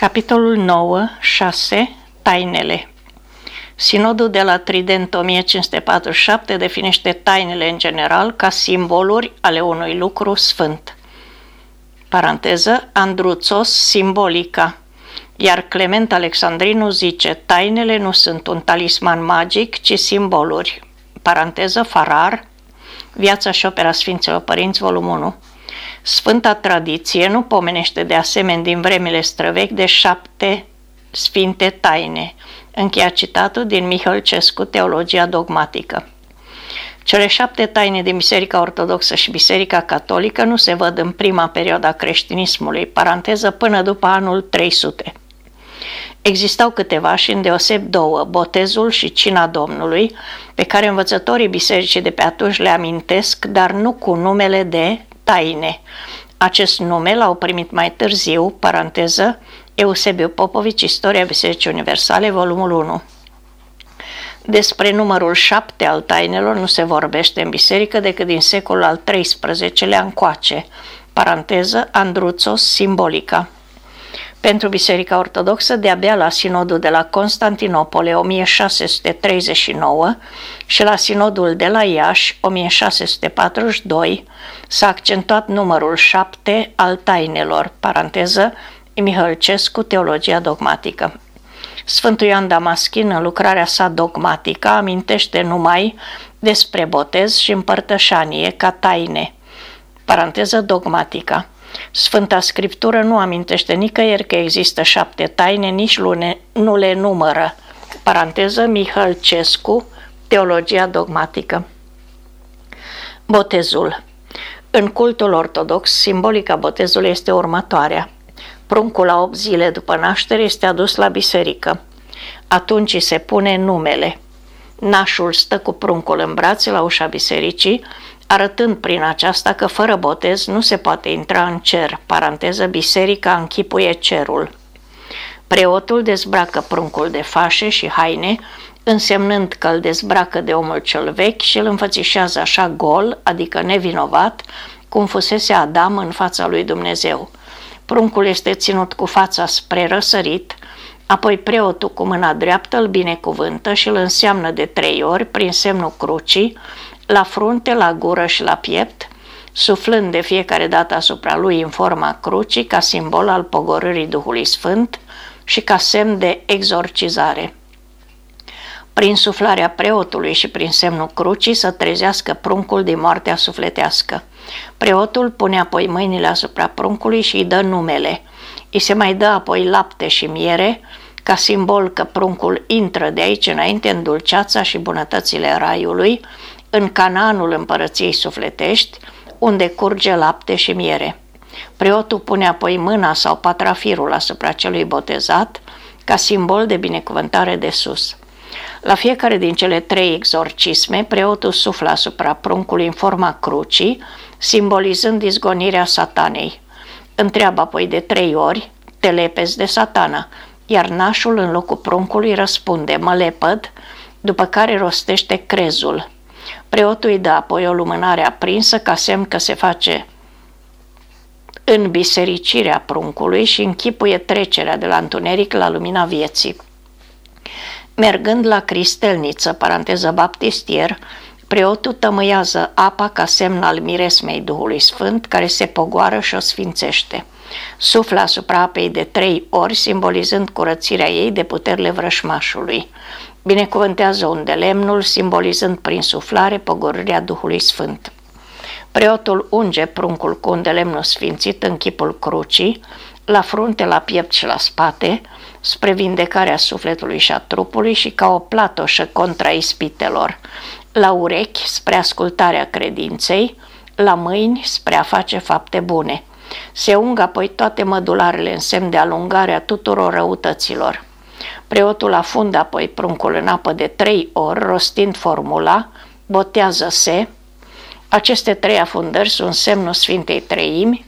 Capitolul 9, 6. Tainele Sinodul de la Trident 1547 definește tainele în general ca simboluri ale unui lucru sfânt. Paranteză, Andruțos simbolica. Iar Clement Alexandrinu zice, tainele nu sunt un talisman magic, ci simboluri. Paranteză, Farar, Viața și opera Sfinților Părinți, volumul 1. Sfânta tradiție nu pomenește de asemenea din vremile străvechi de șapte sfinte taine. Încheia citatul din Cescu, Teologia dogmatică. Cele șapte taine din Biserica Ortodoxă și Biserica Catolică nu se văd în prima perioadă a creștinismului, paranteză până după anul 300. Existau câteva și îndeoseb două, botezul și cina Domnului, pe care învățătorii bisericii de pe atunci le amintesc, dar nu cu numele de taine. Acest nume l-au primit mai târziu, paranteză, Eusebiu Popovici, Istoria Bisericii Universale, volumul 1. Despre numărul șapte al tainelor nu se vorbește în biserică decât din secolul al XIII-lea încoace, paranteză, Andruțos Simbolica. Pentru Biserica Ortodoxă, de-abia la sinodul de la Constantinopole 1639 și la sinodul de la Iași 1642 s-a accentuat numărul 7 al tainelor, paranteză, Mihălcescu, Teologia dogmatică. Sfântul Ioan Damaschin, în lucrarea sa dogmatică, amintește numai despre botez și împărtășanie ca taine, paranteză dogmatică. Sfânta Scriptură nu amintește nicăieri că există șapte taine, nici lune, nu le numără. Paranteză Cescu, Teologia dogmatică. Botezul În cultul ortodox, simbolica botezului este următoarea. Pruncul la 8 zile după naștere este adus la biserică. Atunci se pune numele. Nașul stă cu pruncul în brațe la ușa bisericii, arătând prin aceasta că fără botez nu se poate intra în cer, paranteză, biserica închipuie cerul. Preotul dezbracă pruncul de fașe și haine, însemnând că îl dezbracă de omul cel vechi și îl înfățișează așa gol, adică nevinovat, cum fusese Adam în fața lui Dumnezeu. Pruncul este ținut cu fața spre răsărit, apoi preotul cu mâna dreaptă îl binecuvântă și îl înseamnă de trei ori prin semnul crucii, la frunte, la gură și la piept, suflând de fiecare dată asupra lui în forma crucii ca simbol al pogorârii Duhului Sfânt și ca semn de exorcizare. Prin suflarea preotului și prin semnul crucii să trezească pruncul din moartea sufletească. Preotul pune apoi mâinile asupra pruncului și îi dă numele. Îi se mai dă apoi lapte și miere, ca simbol că pruncul intră de aici înainte în dulceața și bunătățile raiului, în cananul împărăției sufletești, unde curge lapte și miere. Preotul pune apoi mâna sau patrafirul asupra celui botezat, ca simbol de binecuvântare de sus. La fiecare din cele trei exorcisme, preotul suflă asupra pruncului în forma crucii, simbolizând izgonirea satanei. Întreabă apoi de trei ori, te lepezi de satana, iar nașul în locul pruncului răspunde, mă lepăd, după care rostește crezul. Preotul îi dă apoi o lumânare aprinsă ca semn că se face în bisericirea pruncului și închipuie trecerea de la întuneric la lumina vieții. Mergând la cristelniță, paranteză baptistier, preotul tămâiază apa ca semn al miresmei Duhului Sfânt, care se pogoară și o sfințește. Suflă asupra apei de trei ori, simbolizând curățirea ei de puterile vrășmașului. Binecuvântează unde lemnul, simbolizând prin suflare pogorârea Duhului Sfânt. Preotul unge pruncul cu un de lemnul sfințit în chipul crucii, la frunte, la piept și la spate, spre vindecarea sufletului și a trupului și ca o platoșă contra ispitelor, la urechi spre ascultarea credinței, la mâini spre a face fapte bune. Se ungă apoi toate mădularele în semn de alungare a tuturor răutăților. Preotul afundă apoi pruncul în apă de trei ori, rostind formula, botează-se. Aceste trei afundări sunt semnul Sfintei Treimi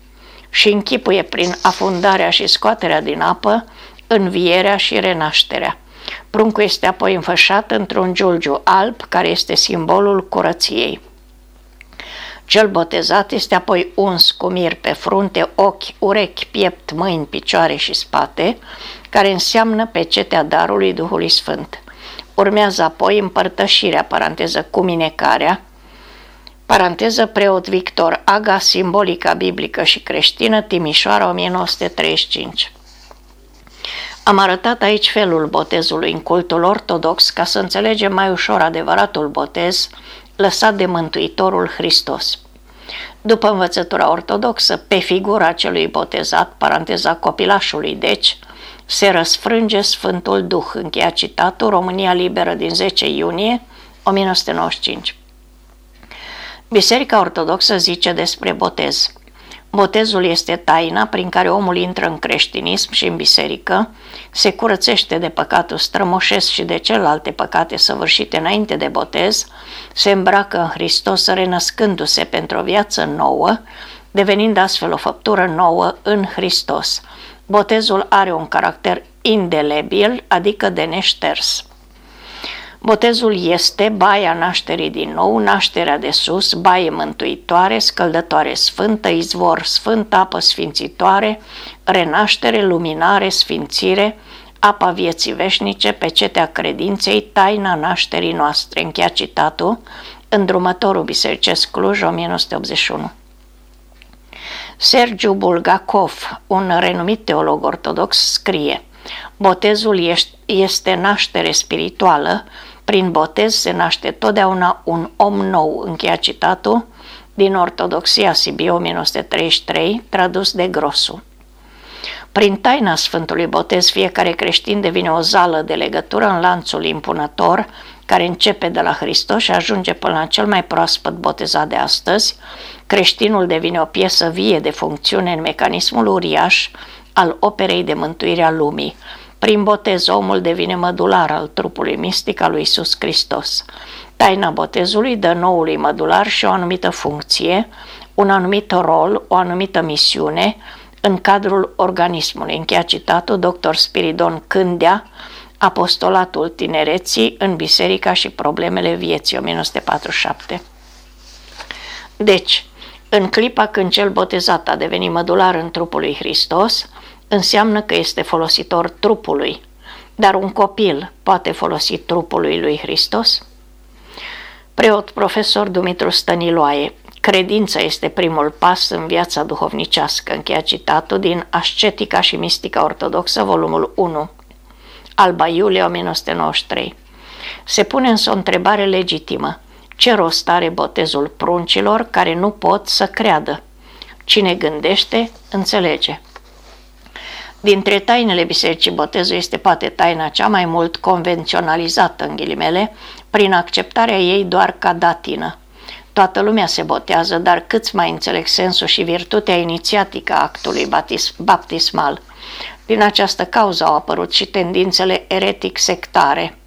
și închipuie prin afundarea și scoaterea din apă învierea și renașterea. Pruncul este apoi înfășat într-un giulgiu alb, care este simbolul curăției. Cel botezat este apoi uns cu mir pe frunte, ochi, urechi, piept, mâini, picioare și spate, care înseamnă pecetea darului Duhului Sfânt. Urmează apoi împărtășirea, paranteză, cuminecarea, paranteză preot Victor Aga, simbolica biblică și creștină, Timișoara 1935. Am arătat aici felul botezului în cultul ortodox ca să înțelegem mai ușor adevăratul botez lăsat de Mântuitorul Hristos. După învățătura ortodoxă, pe figura celui botezat, paranteza copilașului, deci, se răsfrânge Sfântul Duh, încheia citatul România Liberă din 10 iunie 1995. Biserica Ortodoxă zice despre botez. Botezul este taina prin care omul intră în creștinism și în biserică, se curățește de păcatul strămoșesc și de celelalte păcate săvârșite înainte de botez, se îmbracă în Hristos renăscându-se pentru o viață nouă, devenind astfel o făptură nouă în Hristos. Botezul are un caracter indelebil, adică de neșters. Botezul este baia nașterii din nou, nașterea de sus, baie mântuitoare, scăldătoare sfântă, izvor sfânt, apă sfințitoare, renaștere, luminare, sfințire, apa vieții veșnice, pecetea credinței, taina nașterii noastre. Încheia citatul, îndrumătorul bisericesc Cluj, 1981. Sergiu Bulgakov, un renumit teolog ortodox, scrie Botezul este naștere spirituală, prin botez se naște totdeauna un om nou, încheia citatul, din Ortodoxia Sibiu 1933, tradus de Grosu. Prin taina Sfântului Botez, fiecare creștin devine o zală de legătură în lanțul impunător, care începe de la Hristos și ajunge până la cel mai proaspăt botezat de astăzi, creștinul devine o piesă vie de funcțiune în mecanismul uriaș al operei de mântuire a lumii, prin botez, omul devine mădular al trupului mistic al lui Isus Hristos. Taina botezului dă noului mădular și o anumită funcție, un anumit rol, o anumită misiune în cadrul organismului. Încheia citatul dr. Spiridon Cândea, Apostolatul tinereții în Biserica și problemele vieții, 1947. Deci, în clipa când cel botezat a devenit mădular în trupul lui Hristos, înseamnă că este folositor trupului, dar un copil poate folosi trupului lui Hristos? Preot profesor Dumitru Stăniloae, credința este primul pas în viața duhovnicească, încheia citatul din Ascetica și Mistica Ortodoxă, volumul 1, Alba Iulie 1993. Se pune însă o întrebare legitimă. Ce rost are botezul pruncilor care nu pot să creadă? Cine gândește, înțelege. Dintre tainele bisericii botezul este poate taina cea mai mult convenționalizată, în ghilimele, prin acceptarea ei doar ca datină. Toată lumea se botează, dar câți mai înțeleg sensul și virtutea inițiatică a actului baptismal. Din această cauză au apărut și tendințele eretic-sectare.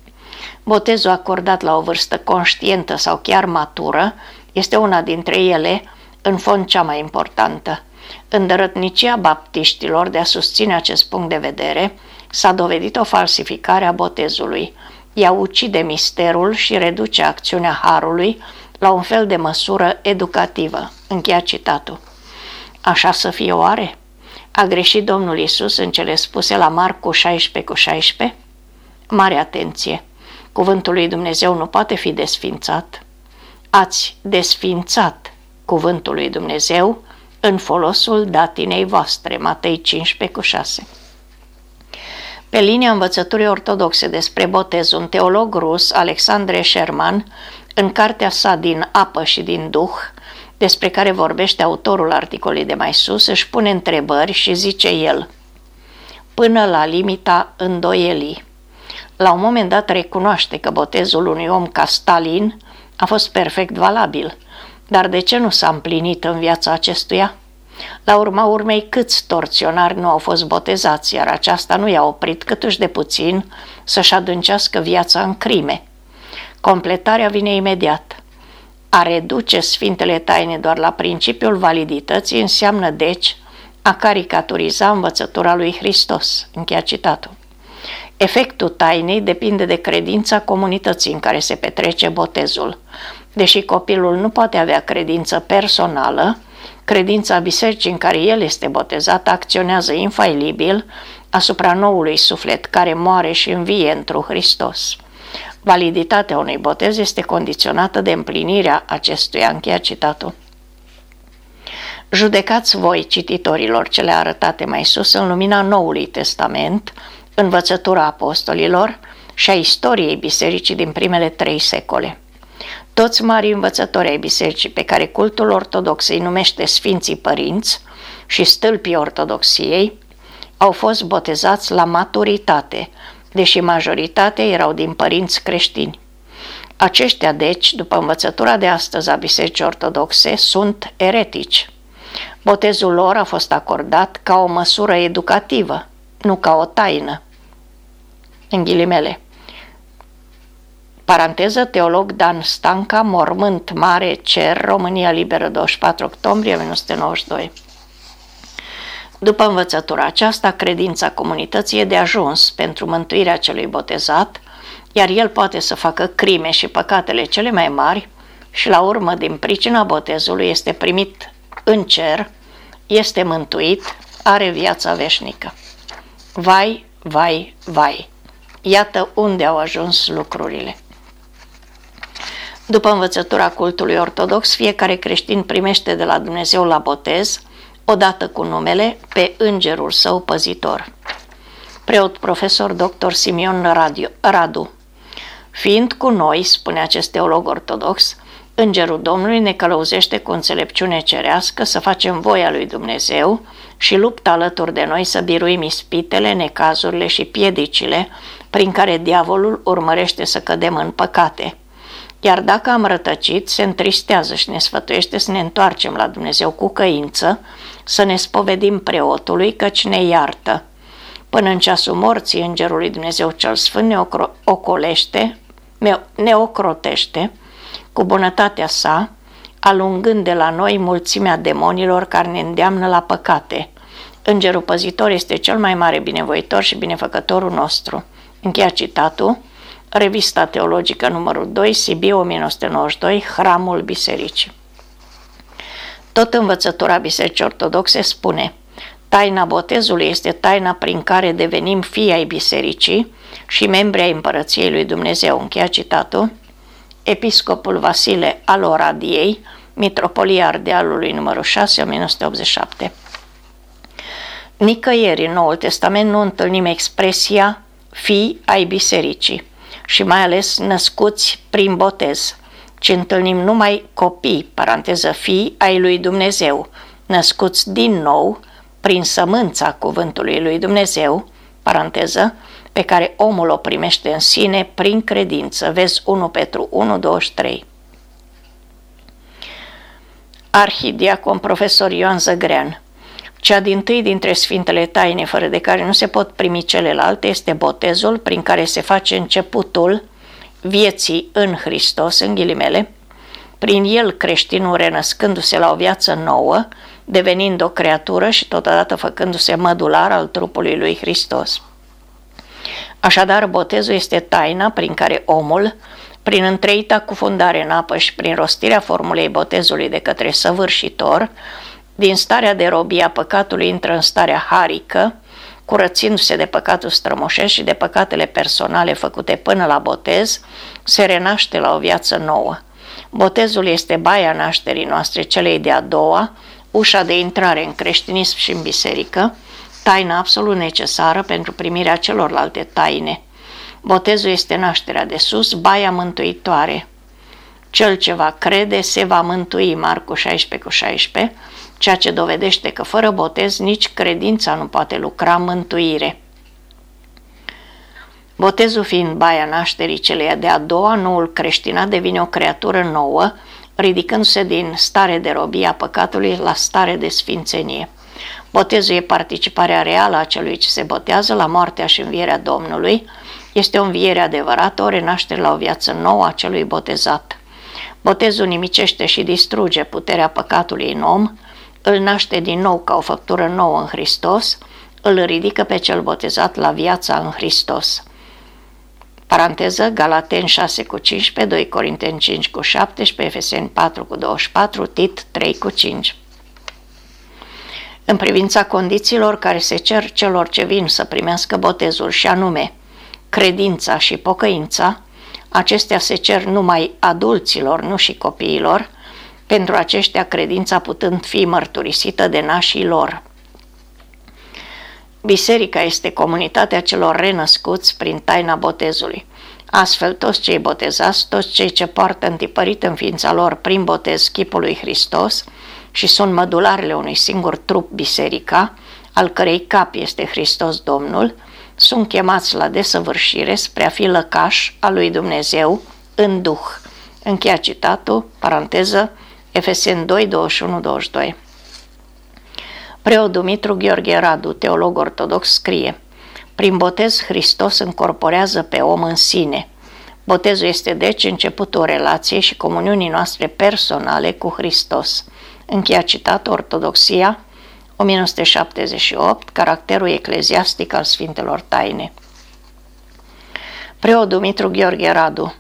Botezul acordat la o vârstă conștientă sau chiar matură este una dintre ele, în fond cea mai importantă. Îndărătnicia baptiștilor de a susține acest punct de vedere s-a dovedit o falsificare a botezului. Ea ucide misterul și reduce acțiunea harului la un fel de măsură educativă. Încheia citatul. Așa să fie oare? A greșit Domnul Isus în cele spuse la Marcu 16 cu 16? Mare atenție! Cuvântul lui Dumnezeu nu poate fi desfințat. Ați desfințat cuvântul lui Dumnezeu în folosul datinei voastre, Matei 15 cu 6. Pe linia învățăturii ortodoxe despre botez, un teolog rus, Alexandre Sherman, în cartea sa din apă și din duh, despre care vorbește autorul articolului de mai sus, își pune întrebări și zice el, până la limita îndoielii. La un moment dat recunoaște că botezul unui om ca Stalin a fost perfect valabil – dar de ce nu s-a împlinit în viața acestuia? La urma urmei, câți torționari nu au fost botezați, iar aceasta nu i-a oprit câtuși de puțin să-și adâncească viața în crime. Completarea vine imediat. A reduce Sfintele Taine doar la principiul validității înseamnă, deci, a caricaturiza învățătura lui Hristos. Încheia citatul. Efectul tainei depinde de credința comunității în care se petrece botezul. Deși copilul nu poate avea credință personală, credința bisericii în care el este botezat acționează infailibil asupra noului suflet care moare și învie într Hristos. Validitatea unui botez este condiționată de împlinirea acestuia, încheia citatul. Judecați voi, cititorilor, cele arătate mai sus în lumina Noului Testament, învățătura apostolilor și a istoriei bisericii din primele trei secole. Toți mari învățători ai bisericii pe care cultul ortodox îi numește Sfinții Părinți și stâlpii ortodoxiei au fost botezați la maturitate, deși majoritatea erau din părinți creștini. Aceștia, deci, după învățătura de astăzi a Bisericii Ortodoxe, sunt eretici. Botezul lor a fost acordat ca o măsură educativă, nu ca o taină. În ghilimele. Paranteză, teolog Dan Stanca, Mormânt Mare, Cer, România Liberă, 24 octombrie 1992. După învățătura aceasta, credința comunității e de ajuns pentru mântuirea celui botezat, iar el poate să facă crime și păcatele cele mai mari și la urmă, din pricina botezului, este primit în cer, este mântuit, are viața veșnică. Vai, vai, vai! Iată unde au ajuns lucrurile. După învățătura cultului ortodox, fiecare creștin primește de la Dumnezeu la botez, odată cu numele, pe îngerul său păzitor. Preot profesor dr. Simion Radu. Fiind cu noi, spune acest teolog ortodox, Îngerul Domnului ne călăuzește cu înțelepciune cerească să facem voia lui Dumnezeu și luptă alături de noi să biruim ispitele, necazurile și piedicile prin care diavolul urmărește să cădem în păcate. Iar dacă am rătăcit, se întristează și ne sfătuiește să ne întoarcem la Dumnezeu cu căință, să ne spovedim preotului, căci ne iartă. Până în ceasul morții, Îngerul lui Dumnezeu cel Sfânt ne ocolește, ne ocrotește, cu bunătatea sa, alungând de la noi mulțimea demonilor care ne îndeamnă la păcate. Îngerul păzitor este cel mai mare binevoitor și binefăcătorul nostru. Încheia citatul, Revista Teologică numărul 2, Sibiu 1992, Hramul Bisericii. Tot învățătura Bisericii Ortodoxe spune Taina botezului este taina prin care devenim fii ai bisericii și membri ai împărăției lui Dumnezeu. Încheia citatul episcopul Vasile al Oradiei, Mitropolia Ardealului numărul 6, 1987. Nicăieri în Noul Testament nu întâlnim expresia fi ai bisericii și mai ales născuți prin botez, ci întâlnim numai copii, paranteză fi ai lui Dumnezeu, născuți din nou prin sămânța cuvântului lui Dumnezeu, paranteză, pe care omul o primește în sine prin credință. Vezi 1 Petru 1, 23. Arhidiacon profesor Ioan Zăgrean cea din tâi dintre Sfintele Taine, fără de care nu se pot primi celelalte, este botezul prin care se face începutul vieții în Hristos, în ghilimele, prin el creștinul renăscându-se la o viață nouă, devenind o creatură și totodată făcându-se mădular al trupului lui Hristos. Așadar, botezul este taina prin care omul, prin întreita cufundare în apă și prin rostirea formulei botezului de către săvârșitor, din starea de robie a păcatului intră în starea harică, curățindu-se de păcatul strămoșesc și de păcatele personale făcute până la botez, se renaște la o viață nouă. Botezul este baia nașterii noastre, celei de-a doua, ușa de intrare în creștinism și în biserică, taina absolut necesară pentru primirea celorlalte taine. Botezul este nașterea de sus, baia mântuitoare. Cel ce va crede se va mântui, Marcu 16 cu 16, ceea ce dovedește că fără botez nici credința nu poate lucra mântuire. Botezul fiind baia nașterii celei de-a doua, noul creștinat devine o creatură nouă, ridicându-se din stare de robie a păcatului la stare de sfințenie. Botezul e participarea reală a celui ce se botează la moartea și învierea Domnului. Este o înviere adevărată, o renaștere la o viață nouă a celui botezat. Botezul nimicește și distruge puterea păcatului în om, îl naște din nou ca o făptură nouă în Hristos, îl ridică pe cel botezat la viața în Hristos. Paranteză, Galaten 6 cu 15, 2 Corinteni 5 cu 17, Efeseni 4 cu 24, Tit 3 cu 5. În privința condițiilor care se cer celor ce vin să primească botezul și anume credința și pocăința, acestea se cer numai adulților, nu și copiilor, pentru aceștia credința putând fi mărturisită de nașii lor. Biserica este comunitatea celor renăscuți prin taina botezului. Astfel, toți cei botezați, toți cei ce poartă întipărit în ființa lor prin botez chipul lui Hristos și sunt mădularele unui singur trup biserica, al cărei cap este Hristos Domnul, sunt chemați la desăvârșire spre a fi lăcaș al lui Dumnezeu în Duh. Încheia citatul, paranteză, Efesen 2, 21, 22. Preot Dumitru Gheorghe Radu, teolog ortodox, scrie Prin botez Hristos încorporează pe om în sine. Botezul este deci începutul relației și comuniunii noastre personale cu Hristos. Încheia citat Ortodoxia 1978, caracterul ecleziastic al Sfintelor Taine. Preot Dumitru Gheorghe Radu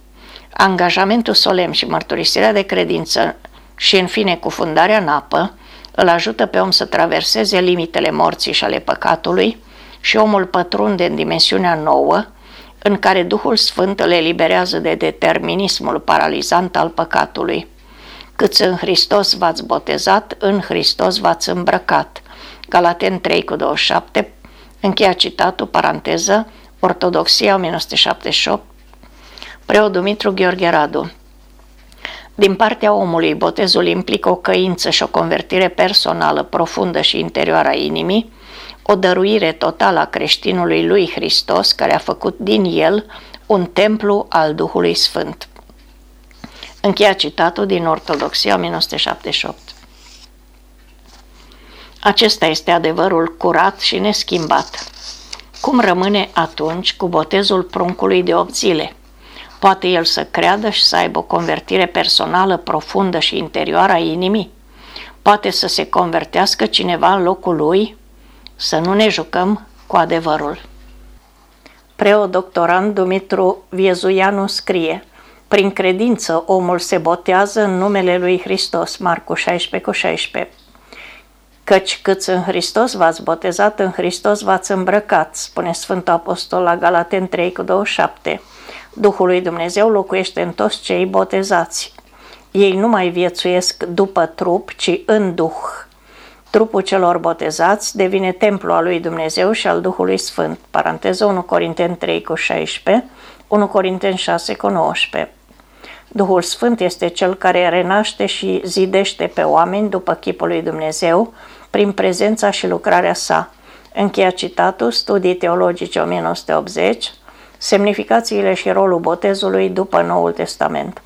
Angajamentul solemn și mărturisirea de credință și, în fine, cufundarea în apă îl ajută pe om să traverseze limitele morții și ale păcatului și omul pătrunde în dimensiunea nouă, în care Duhul Sfânt îl eliberează de determinismul paralizant al păcatului. Cât în Hristos v-ați botezat, în Hristos v-ați îmbrăcat. Galaten 3 cu 27, încheia citatul, paranteză, Ortodoxia 1978, preot Dumitru Gheorghe Radu. Din partea omului, botezul implică o căință și o convertire personală profundă și interioară a inimii, o dăruire totală a creștinului lui Hristos, care a făcut din el un templu al Duhului Sfânt. Încheia citatul din Ortodoxia 1978. Acesta este adevărul curat și neschimbat. Cum rămâne atunci cu botezul pruncului de 8 zile? Poate el să creadă și să aibă o convertire personală profundă și interioară a inimii? Poate să se convertească cineva în locul lui? Să nu ne jucăm cu adevărul. Preot doctorant Dumitru Viezuianu scrie Prin credință omul se botează în numele lui Hristos, Marcu 16 cu 16. Căci câți în Hristos v-ați botezat, în Hristos v-ați îmbrăcat, spune Sfântul Apostol la Galaten 3 cu 27. Duhul lui Dumnezeu locuiește în toți cei botezați. Ei nu mai viețuiesc după trup, ci în Duh. Trupul celor botezați devine templu al lui Dumnezeu și al Duhului Sfânt. Paranteză 1 Corinteni 3 cu 16, 1 Corinteni 6 cu 19. Duhul Sfânt este cel care renaște și zidește pe oameni după chipul lui Dumnezeu prin prezența și lucrarea sa. Încheia citatul, Studii Teologice 1980, semnificațiile și rolul botezului după Noul Testament.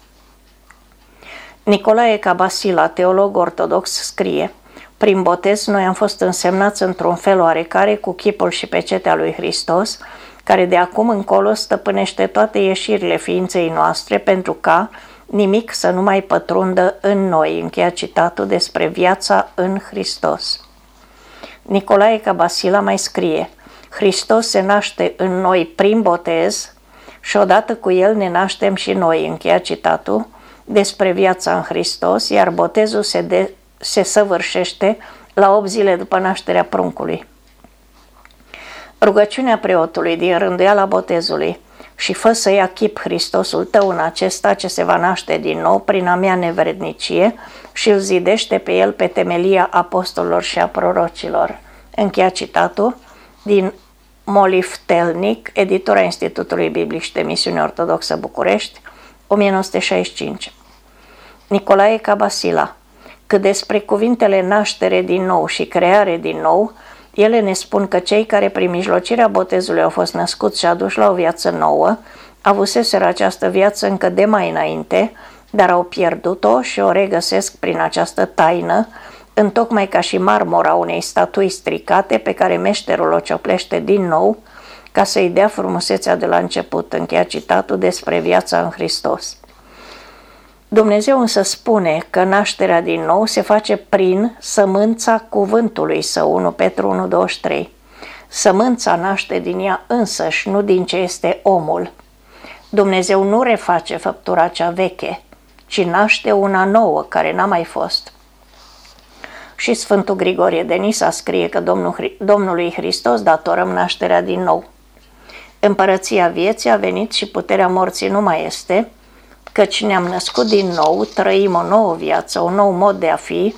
Nicolae Cabasila, teolog ortodox, scrie Prin botez noi am fost însemnați într-un fel oarecare cu chipul și pecetea lui Hristos, care de acum încolo stăpânește toate ieșirile ființei noastre pentru ca nimic să nu mai pătrundă în noi, încheia citatul despre viața în Hristos. Nicolae Cabasila mai scrie – Hristos se naște în noi prin botez și odată cu El ne naștem și noi, încheia citatul, despre viața în Hristos, iar botezul se, de, se săvârșește la 8 zile după nașterea pruncului. Rugăciunea preotului din rânduiala botezului și fă să ia chip Hristosul tău în acesta ce se va naște din nou prin a mea nevrednicie și îl zidește pe el pe temelia apostolilor și a prorocilor. Încheia citatul din Molif Telnic, editora Institutului Biblic și de Misiune Ortodoxă București, 1965. Nicolae Cabasila Cât despre cuvintele naștere din nou și creare din nou, ele ne spun că cei care prin mijlocirea botezului au fost născuți și aduși la o viață nouă, avuseseră această viață încă de mai înainte, dar au pierdut-o și o regăsesc prin această taină, întocmai ca și marmura unei statui stricate pe care meșterul o cioplește din nou ca să-i dea frumusețea de la început, încheia citatul despre viața în Hristos. Dumnezeu însă spune că nașterea din nou se face prin sămânța cuvântului său, 1 Petru 1.23. Sămânța naște din ea însăși, nu din ce este omul. Dumnezeu nu reface făptura cea veche, ci naște una nouă care n-a mai fost. Și Sfântul Grigorie de Nisa scrie că Domnul, Domnului Hristos datorăm nașterea din nou. Împărăția vieții a venit și puterea morții nu mai este, căci ne-am născut din nou, trăim o nouă viață, un nou mod de a fi,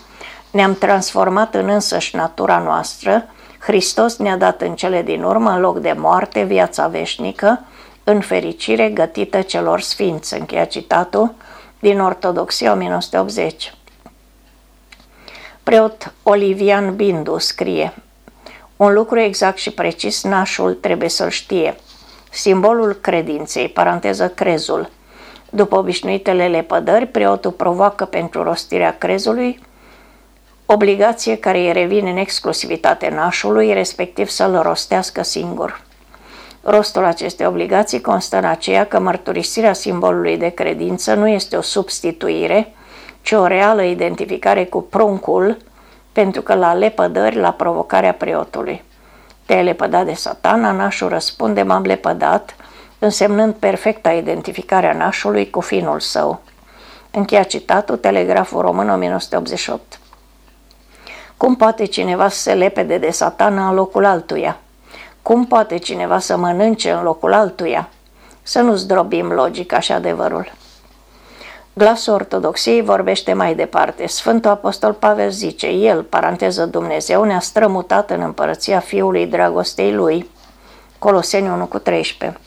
ne-am transformat în însăși natura noastră, Hristos ne-a dat în cele din urmă, în loc de moarte, viața veșnică, în fericire gătită celor sfinți. Încheia citatul din Ortodoxia 1980. Preot Olivian Bindu scrie Un lucru exact și precis nașul trebuie să-l știe. Simbolul credinței, paranteză crezul. După obișnuitele lepădări, preotul provoacă pentru rostirea crezului obligație care îi revine în exclusivitate nașului, respectiv să-l rostească singur. Rostul acestei obligații constă în aceea că mărturisirea simbolului de credință nu este o substituire, ci o reală identificare cu pruncul, pentru că la lepădări, la provocarea preotului. Te-ai lepădat de satana, nașul răspunde, m-am lepădat, însemnând perfecta identificarea nașului cu finul său. Încheia citatul Telegraful Român 1988. Cum poate cineva să se lepede de satana în locul altuia? Cum poate cineva să mănânce în locul altuia? Să nu zdrobim logica și adevărul. Glasul ortodoxiei vorbește mai departe. Sfântul Apostol Pavel zice, El, paranteză Dumnezeu, ne-a strămutat în împărăția Fiului dragostei Lui. Coloseni 1 cu 13.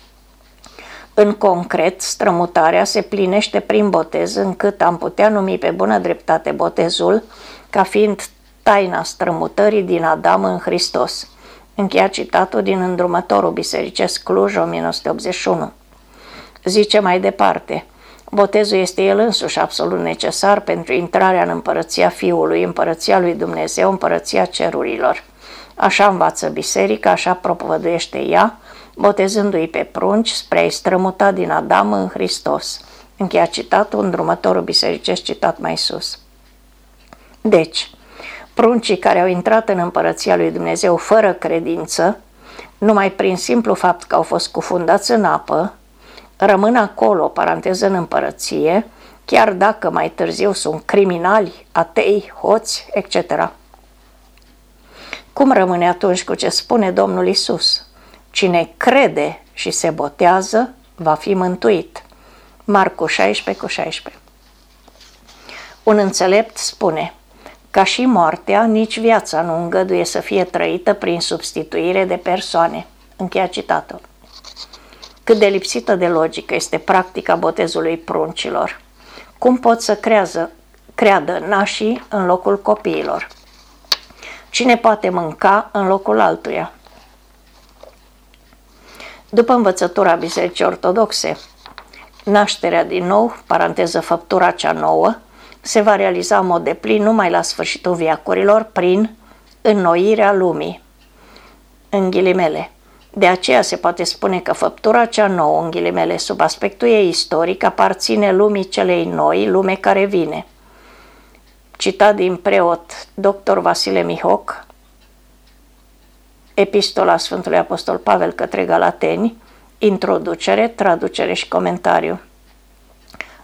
În concret, strămutarea se plinește prin botez, încât am putea numi pe bună dreptate botezul ca fiind taina strămutării din Adam în Hristos. Încheia citatul din îndrumătorul bisericesc Cluj 1981. Zice mai departe, botezul este el însuși absolut necesar pentru intrarea în împărăția Fiului, împărăția lui Dumnezeu, împărăția cerurilor. Așa învață biserica, așa propovăduiește ea, botezându-i pe prunci spre a-i strămuta din Adam în Hristos. Încheia citatul îndrumătorul bisericesc citat mai sus. Deci, pruncii care au intrat în împărăția lui Dumnezeu fără credință, numai prin simplu fapt că au fost cufundați în apă, rămân acolo, paranteză în împărăție, chiar dacă mai târziu sunt criminali, atei, hoți, etc. Cum rămâne atunci cu ce spune Domnul Isus? Cine crede și se botează, va fi mântuit. Marcu 16 cu 16 Un înțelept spune – ca și moartea, nici viața nu îngăduie să fie trăită prin substituire de persoane. Încheia citatul. Cât de lipsită de logică este practica botezului pruncilor. Cum pot să crează, creadă nașii în locul copiilor? Cine poate mânca în locul altuia? După învățătura Bisericii Ortodoxe, nașterea din nou, paranteză făptura cea nouă, se va realiza în mod deplin numai la sfârșitul viacurilor prin înnoirea lumii. În ghilimele. De aceea se poate spune că făptura cea nouă, în ghilimele, sub aspectul ei istoric, aparține lumii celei noi, lume care vine. Citat din preot dr. Vasile Mihoc, Epistola Sfântului Apostol Pavel către Galateni, introducere, traducere și comentariu.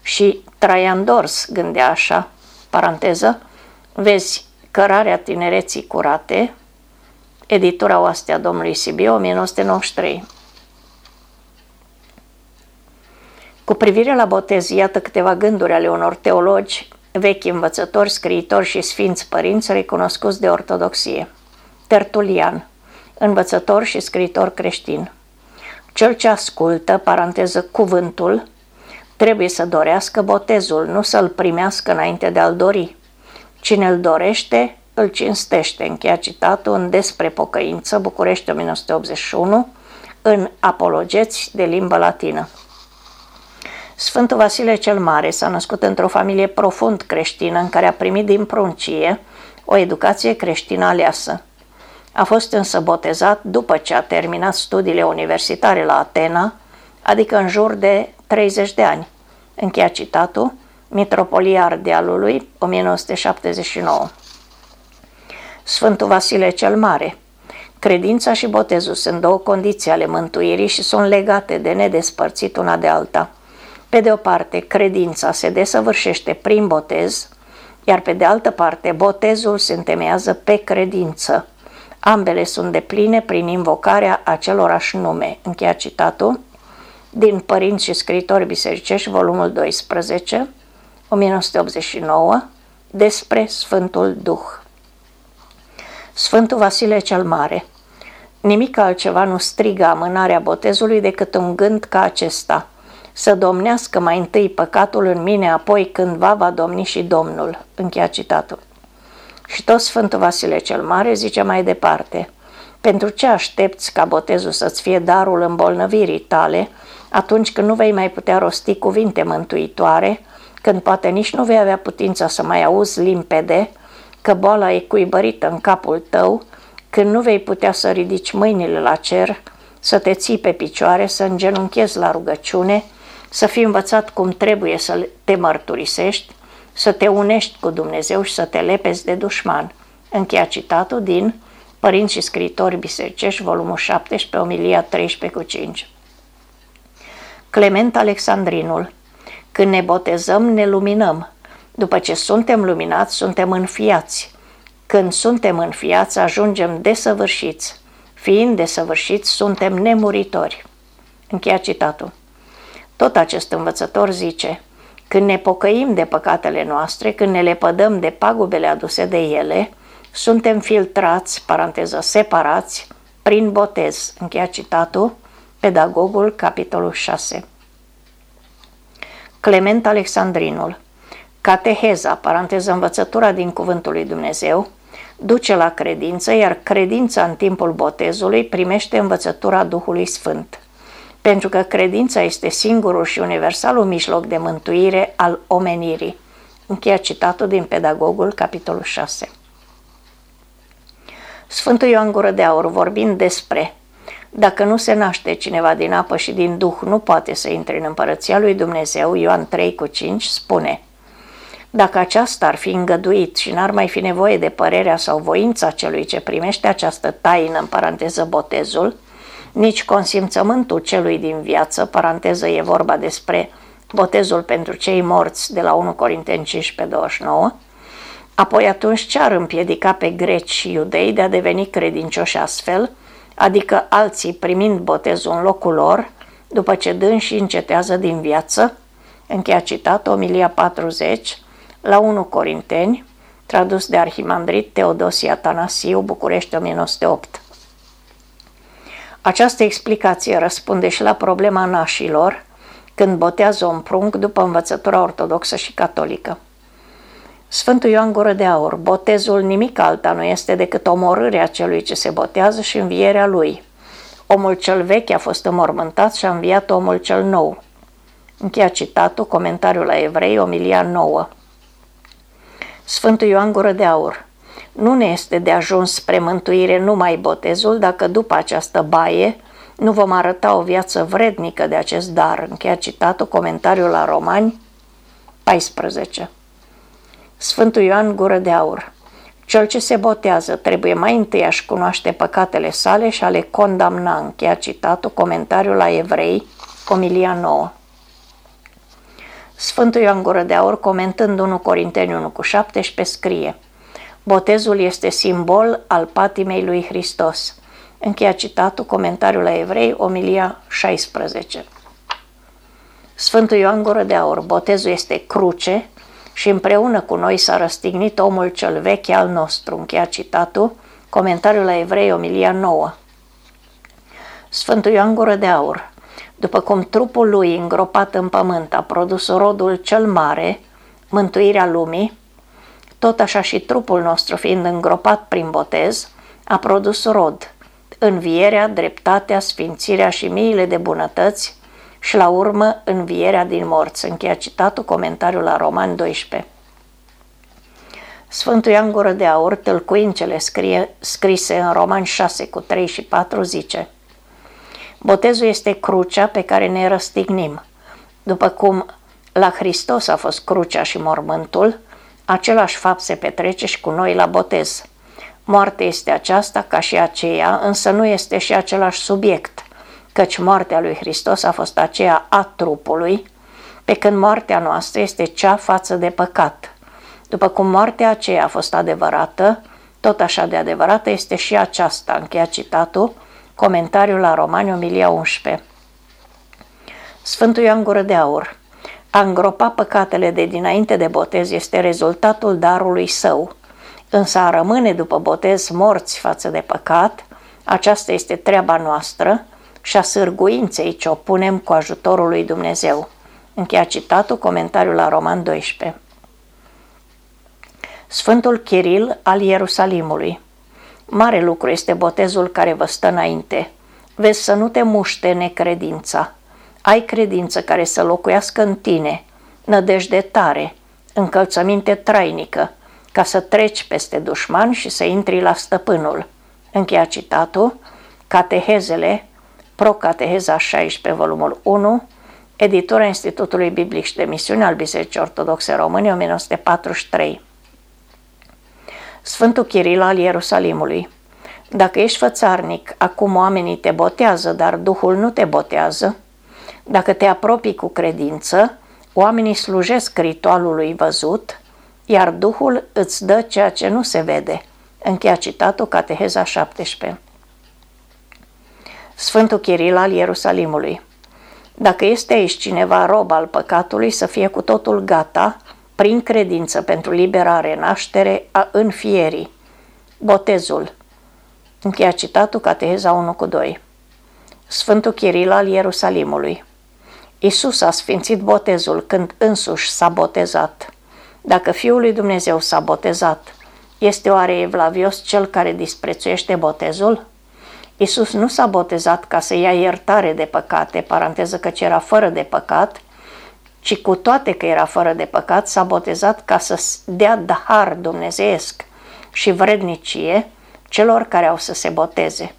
Și Traian Dors gândea așa, paranteză, vezi Cărarea tinereții curate, editura Oastea domnului Sibiu, 1993. Cu privire la botez, iată câteva gânduri ale unor teologi, vechi învățători, scriitori și sfinți părinți recunoscuți de ortodoxie. Tertulian, învățător și scriitor creștin. Cel ce ascultă, paranteză, cuvântul, Trebuie să dorească botezul, nu să-l primească înainte de a-l dori. Cine îl dorește, îl cinstește. Încheia citatul în Despre pocăință, București 1981, în Apologeți de limbă latină. Sfântul Vasile cel Mare s-a născut într-o familie profund creștină în care a primit din pruncie o educație creștină aleasă. A fost însă botezat după ce a terminat studiile universitare la Atena, adică în jur de 30 de ani. Încheia citatul, Mitropolia Ardealului, 1979. Sfântul Vasile cel Mare Credința și botezul sunt două condiții ale mântuirii și sunt legate de nedespărțit una de alta. Pe de o parte, credința se desăvârșește prin botez, iar pe de altă parte, botezul se întemeiază pe credință. Ambele sunt de pline prin invocarea acelorași nume. Încheia citatul din Părinți și Scritori Bisericești, volumul 12, 1989, despre Sfântul Duh. Sfântul Vasile cel Mare Nimic altceva nu strigă amânarea botezului decât un gând ca acesta. Să domnească mai întâi păcatul în mine, apoi cândva va domni și Domnul. Încheia citatul. Și tot Sfântul Vasile cel Mare zice mai departe, pentru ce aștepți ca botezul să-ți fie darul îmbolnăvirii tale, atunci când nu vei mai putea rosti cuvinte mântuitoare, când poate nici nu vei avea putința să mai auzi limpede, că boala e cuibărită în capul tău, când nu vei putea să ridici mâinile la cer, să te ții pe picioare, să îngenunchezi la rugăciune, să fii învățat cum trebuie să te mărturisești, să te unești cu Dumnezeu și să te lepezi de dușman. Încheia citatul din Părinți și scritori bisericești, volumul 17, omilia 13 cu 5. Clement Alexandrinul Când ne botezăm, ne luminăm. După ce suntem luminați, suntem înfiați. Când suntem înfiați, ajungem desăvârșiți. Fiind desăvârșiți, suntem nemuritori. Încheia citatul. Tot acest învățător zice, când ne pocăim de păcatele noastre, când ne lepădăm de pagubele aduse de ele, suntem filtrați, paranteză, separați, prin botez. Încheia citatul, Pedagogul, capitolul 6. Clement Alexandrinul Cateheza, paranteză învățătura din Cuvântul lui Dumnezeu, duce la credință, iar credința în timpul botezului primește învățătura Duhului Sfânt. Pentru că credința este singurul și universalul mijloc de mântuire al omenirii. Încheia citatul din Pedagogul, capitolul 6. Sfântul Ioan Gură de Aur, vorbind despre dacă nu se naște cineva din apă și din Duh, nu poate să intre în împărăția lui Dumnezeu, Ioan 3 cu 5, spune Dacă aceasta ar fi îngăduit și n-ar mai fi nevoie de părerea sau voința celui ce primește această taină, în paranteză botezul, nici consimțământul celui din viață, paranteză e vorba despre botezul pentru cei morți de la 1 Corinteni 15, 29, apoi atunci ce ar împiedica pe greci și iudei de a deveni credincioși astfel, adică alții primind botezul în locul lor, după ce dânsi încetează din viață, încheia citat Omilia 40, la 1 Corinteni, tradus de arhimandrit Teodosie Atanasiu, București 1908. Această explicație răspunde și la problema nașilor când botează un prunc după învățătura ortodoxă și catolică. Sfântul Ioan Gură de Aur, botezul nimic alta nu este decât omorârea celui ce se botează și învierea lui. Omul cel vechi a fost înmormântat și a înviat omul cel nou. Încheia citatul, comentariul la Evrei, omilia 9. Sfântul Ioan Gură de Aur, nu ne este de ajuns spre mântuire numai botezul dacă după această baie nu vom arăta o viață vrednică de acest dar. Încheia citatul, comentariul la Romani 14. Sfântul Ioan Gură de Aur Cel ce se botează trebuie mai întâi a-și cunoaște păcatele sale și a le condamna. Încheia citatul, comentariul la Evrei, Omilia 9. Sfântul Ioan Gură de Aur, comentând 1 Corinteni 1 cu 17, scrie Botezul este simbol al patimei lui Hristos. Încheia citatul, comentariul la Evrei, Omilia 16. Sfântul Ioan Gură de Aur, botezul este cruce, și împreună cu noi s-a răstignit omul cel vechi al nostru, încheia citatul, comentariul la Evrei, Omilia 9. Sfântul Ioan Gură de Aur, după cum trupul lui îngropat în pământ a produs rodul cel mare, mântuirea lumii, tot așa și trupul nostru fiind îngropat prin botez, a produs rod, învierea, dreptatea, sfințirea și miile de bunătăți și la urmă învierea din morți. Încheia citatul, comentariul la Roman 12. Sfântul Ioan Gură de Aur, tâlcuind cele scrie, scrise în Roman 6 cu 3 și 4, zice Botezul este crucea pe care ne răstignim. După cum la Hristos a fost crucea și mormântul, același fapt se petrece și cu noi la botez. Moartea este aceasta ca și aceea, însă nu este și același subiect, căci moartea lui Hristos a fost aceea a trupului, pe când moartea noastră este cea față de păcat. După cum moartea aceea a fost adevărată, tot așa de adevărată este și aceasta, încheia citatul, comentariul la Romani, Omilia 11. Sfântul Ioan Gură de Aur A îngropa păcatele de dinainte de botez este rezultatul darului său, însă a rămâne după botez morți față de păcat, aceasta este treaba noastră și a sârguinței ce o punem cu ajutorul lui Dumnezeu. Încheia citatul, comentariul la Roman 12. Sfântul Chiril al Ierusalimului Mare lucru este botezul care vă stă înainte. Vezi să nu te muște necredința. Ai credință care să locuiască în tine, nădejde tare, încălțăminte trainică, ca să treci peste dușman și să intri la stăpânul. Încheia citatul, Catehezele, Procateheza 16, volumul 1, editura Institutului Biblic și de Misiune al Bisericii Ortodoxe Române, 1943. Sfântul Chiril al Ierusalimului Dacă ești fățarnic, acum oamenii te botează, dar Duhul nu te botează. Dacă te apropii cu credință, oamenii slujesc ritualului văzut, iar Duhul îți dă ceea ce nu se vede. Încheia citatul Cateheza 17. Sfântul Chiril al Ierusalimului Dacă este aici cineva rob al păcatului, să fie cu totul gata, prin credință pentru liberare, naștere a înfierii. Botezul. Încheia citatul Cateheza 1 cu 2. Sfântul Chiril al Ierusalimului. Isus a sfințit botezul când însuși s-a botezat. Dacă Fiul lui Dumnezeu s-a botezat, este oare evlavios cel care disprețuiește botezul? Isus nu s-a botezat ca să ia iertare de păcate, paranteză că era fără de păcat, ci cu toate că era fără de păcat, s-a botezat ca să dea dahar dumnezeiesc și vrednicie celor care au să se boteze.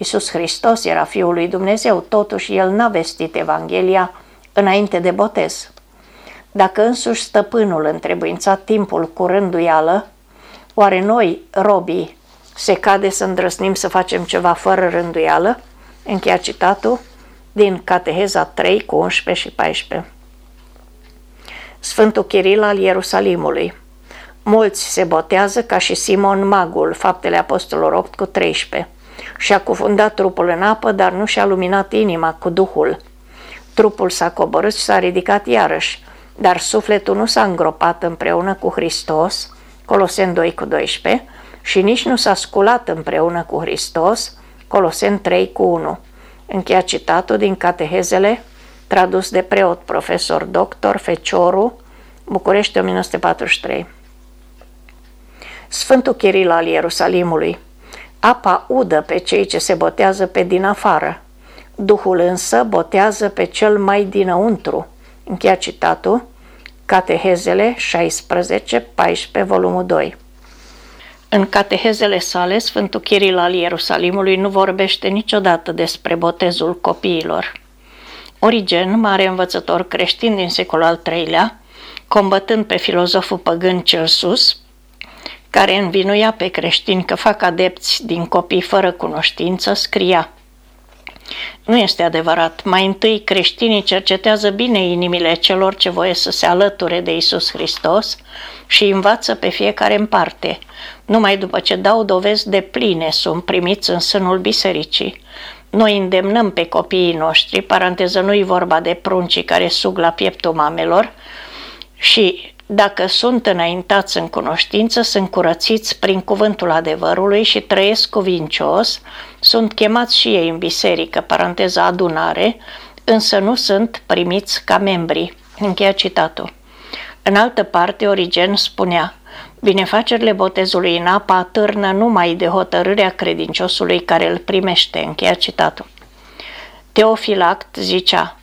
Iisus Hristos era Fiul lui Dumnezeu, totuși El n-a vestit Evanghelia înainte de botez. Dacă însuși stăpânul întrebuința timpul cu rânduială, oare noi, robii, se cade să îndrăsnim să facem ceva fără rânduială? Încheia citatul din Cateheza 3 cu 11 și 14. Sfântul Chiril al Ierusalimului. Mulți se botează ca și Simon Magul, faptele apostolilor 8 cu 13. Și-a cufundat trupul în apă, dar nu și-a luminat inima cu Duhul. Trupul s-a coborât și s-a ridicat iarăși, dar sufletul nu s-a îngropat împreună cu Hristos, Colosen 2 cu 12, și nici nu s-a sculat împreună cu Hristos, Colosen 3 cu 1. Încheia citatul din Catehezele tradus de preot, profesor, doctor, Fecioru, București 1943. Sfântul Chiril al Ierusalimului Apa udă pe cei ce se botează pe din afară, Duhul însă botează pe cel mai dinăuntru. Încheia citatul, Catehezele 16, 14, volumul 2. În catehezele sale, Sfântul Chiril al Ierusalimului nu vorbește niciodată despre botezul copiilor. Origen, mare învățător creștin din secolul al III-lea, combătând pe filozoful păgân cel sus, care învinuia pe creștini că fac adepți din copii fără cunoștință, scria Nu este adevărat. Mai întâi creștinii cercetează bine inimile celor ce voie să se alăture de Isus Hristos și învață pe fiecare în parte. Numai după ce dau dovezi de pline sunt primiți în sânul bisericii. Noi îndemnăm pe copiii noștri, paranteză nu-i vorba de pruncii care sug la pieptul mamelor, și dacă sunt înaintați în cunoștință, sunt curățiți prin cuvântul adevărului și trăiesc cuvincios, sunt chemați și ei în biserică, paranteza adunare, însă nu sunt primiți ca membri. Încheia citatul. În altă parte, Origen spunea, Binefacerile botezului în apă atârnă numai de hotărârea credinciosului care îl primește. Încheia citatul. Teofilact zicea,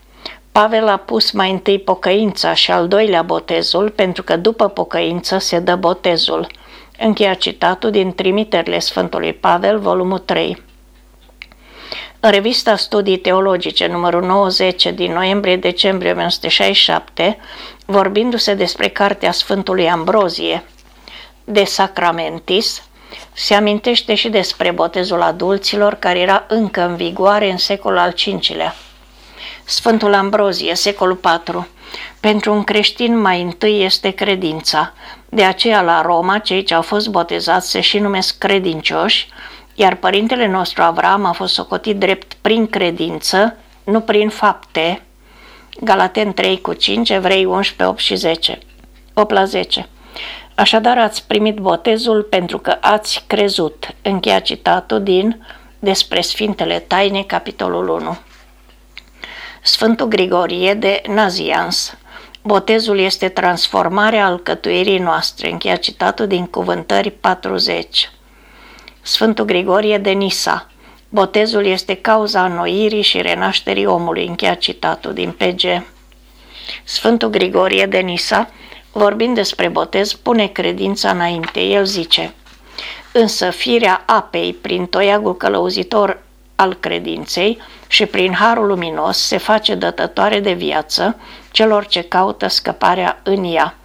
Pavel a pus mai întâi pocăința și al doilea botezul, pentru că după pocăință se dă botezul. Încheia citatul din Trimiterile Sfântului Pavel, volumul 3. În revista Studii Teologice, numărul 90 din noiembrie-decembrie 1967, vorbindu-se despre cartea Sfântului Ambrozie, de Sacramentis, Se amintește și despre botezul adulților care era încă în vigoare în secolul al V-lea. Sfântul Ambrozie, secolul IV. Pentru un creștin mai întâi este credința. De aceea la Roma cei ce au fost botezați se și numesc credincioși, iar părintele nostru Avram a fost socotit drept prin credință, nu prin fapte. Galaten 3 cu 5, Evrei 11, 8 și 10. 8 la 10. Așadar ați primit botezul pentru că ați crezut. Încheia citatul din Despre Sfintele Taine, capitolul 1. Sfântul Grigorie de Nazians. Botezul este transformarea alcătuirii noastre. Încheia citatul din Cuvântări 40. Sfântul Grigorie de Nisa. Botezul este cauza înnoirii și renașterii omului. Încheia citatul din PG. Sfântul Grigorie de Nisa, vorbind despre botez, pune credința înainte. El zice, însă firea apei prin toiagul călăuzitor al credinței și prin harul luminos se face dătătoare de viață celor ce caută scăparea în ea.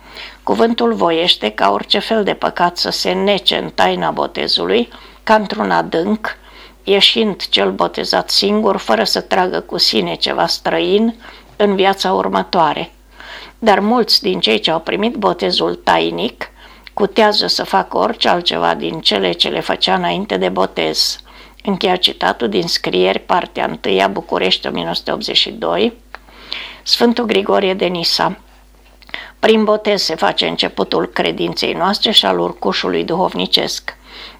Cuvântul voiește ca orice fel de păcat să se nece în taina botezului, ca într-un adânc, ieșind cel botezat singur, fără să tragă cu sine ceva străin în viața următoare. Dar mulți din cei ce au primit botezul tainic cutează să facă orice altceva din cele ce le făcea înainte de botez. Încheia citatul din scrieri, partea 1 București 1982, Sfântul Grigorie de Nisa. Prin botez se face începutul credinței noastre și al urcușului duhovnicesc.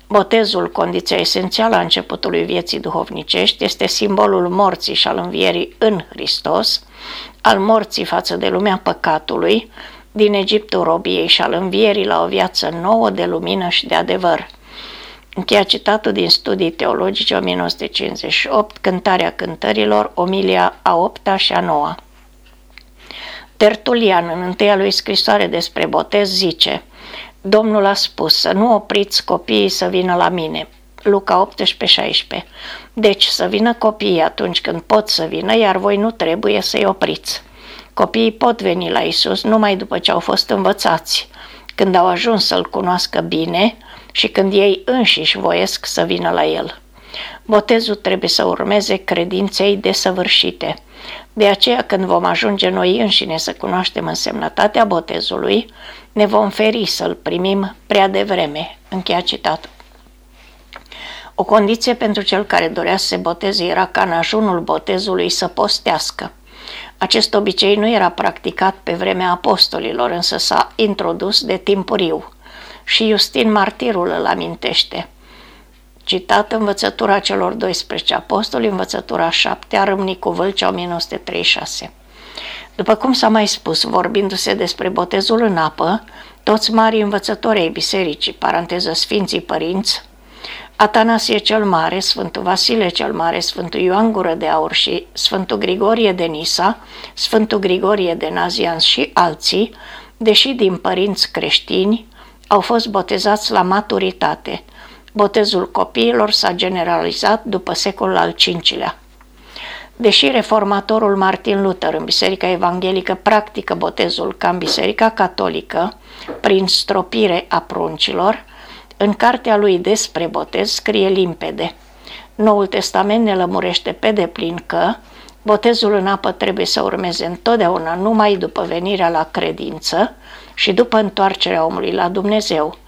Botezul, condiția esențială a începutului vieții duhovnicești, este simbolul morții și al învierii în Hristos, al morții față de lumea păcatului, din Egiptul robiei și al învierii la o viață nouă de lumină și de adevăr. Încheia citatul din Studii Teologice 1958, Cântarea Cântărilor, Omilia a 8 și a 9 Tertulian, în întâia lui scrisoare despre botez, zice Domnul a spus să nu opriți copiii să vină la mine. Luca 18-16 Deci să vină copiii atunci când pot să vină, iar voi nu trebuie să-i opriți. Copiii pot veni la Isus numai după ce au fost învățați, când au ajuns să-L cunoască bine și când ei înșiși voiesc să vină la El. Botezul trebuie să urmeze credinței desăvârșite. De aceea, când vom ajunge noi înșine să cunoaștem însemnătatea botezului, ne vom feri să-l primim prea devreme. Încheia citatul. O condiție pentru cel care dorea să se boteze era ca în ajunul botezului să postească. Acest obicei nu era practicat pe vremea apostolilor, însă s-a introdus de timpuriu. Și Justin Martirul îl amintește. Citat învățătura celor 12 apostoli, învățătura 7 a Râmnicu Vâlcea 1936. După cum s-a mai spus, vorbindu-se despre botezul în apă, toți mari învățători ai bisericii, paranteză Sfinții Părinți, Atanasie cel Mare, Sfântul Vasile cel Mare, Sfântul Ioan Gură de Aur și Sfântul Grigorie de Nisa, Sfântul Grigorie de Nazian și alții, deși din părinți creștini, au fost botezați la maturitate. Botezul copiilor s-a generalizat după secolul al V-lea. Deși reformatorul Martin Luther în Biserica Evanghelică practică botezul ca în Biserica Catolică, prin stropire a pruncilor, în cartea lui despre botez scrie limpede. Noul Testament ne lămurește pe deplin că botezul în apă trebuie să urmeze întotdeauna numai după venirea la credință și după întoarcerea omului la Dumnezeu.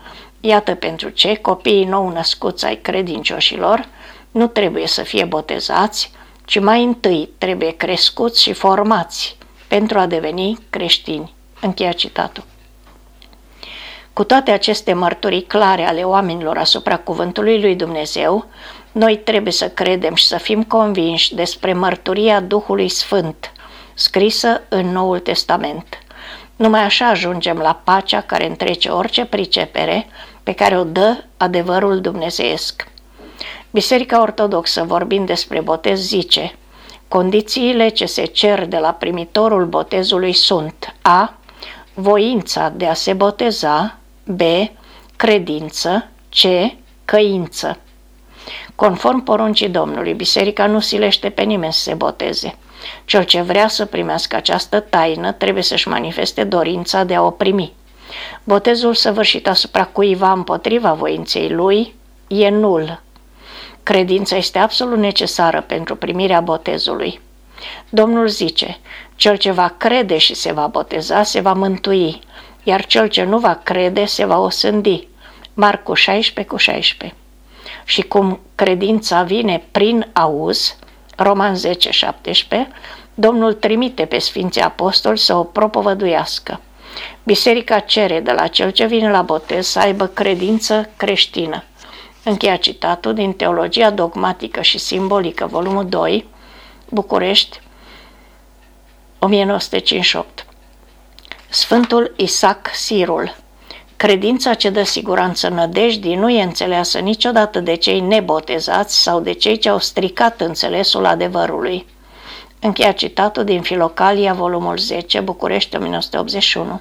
Iată pentru ce copiii nou născuți ai credincioșilor nu trebuie să fie botezați, ci mai întâi trebuie crescuți și formați pentru a deveni creștini. Încheia citatul. Cu toate aceste mărturii clare ale oamenilor asupra cuvântului lui Dumnezeu, noi trebuie să credem și să fim convinși despre mărturia Duhului Sfânt, scrisă în Noul Testament. Numai așa ajungem la pacea care întrece orice pricepere pe care o dă adevărul dumnezeiesc. Biserica Ortodoxă, vorbind despre botez, zice Condițiile ce se cer de la primitorul botezului sunt A. Voința de a se boteza B. Credință C. Căință Conform poruncii Domnului, biserica nu silește pe nimeni să se boteze. Cel ce vrea să primească această taină trebuie să-și manifeste dorința de a o primi. Botezul săvârșit asupra cuiva împotriva voinței lui e nul. Credința este absolut necesară pentru primirea botezului. Domnul zice, cel ce va crede și se va boteza se va mântui, iar cel ce nu va crede se va osândi. Marcu 16 cu 16. Și cum credința vine prin auz, Roman 10, 17, Domnul trimite pe Sfinții Apostoli să o propovăduiască. Biserica cere de la cel ce vine la botez să aibă credință creștină. Încheia citatul din Teologia dogmatică și simbolică, volumul 2, București, 1958. Sfântul Isaac Sirul Credința ce dă siguranță nădejdii nu e înțeleasă niciodată de cei nebotezați sau de cei ce au stricat înțelesul adevărului. Încheia citatul din Filocalia, volumul 10, București, 1981.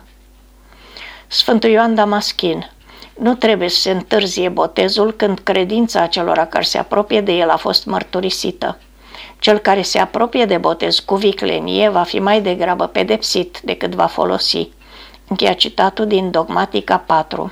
Sfântul Ioan Damaschin Nu trebuie să se întârzie botezul când credința acelora care se apropie de el a fost mărturisită. Cel care se apropie de botez cu viclenie va fi mai degrabă pedepsit decât va folosi. Încheia citatul din Dogmatica 4.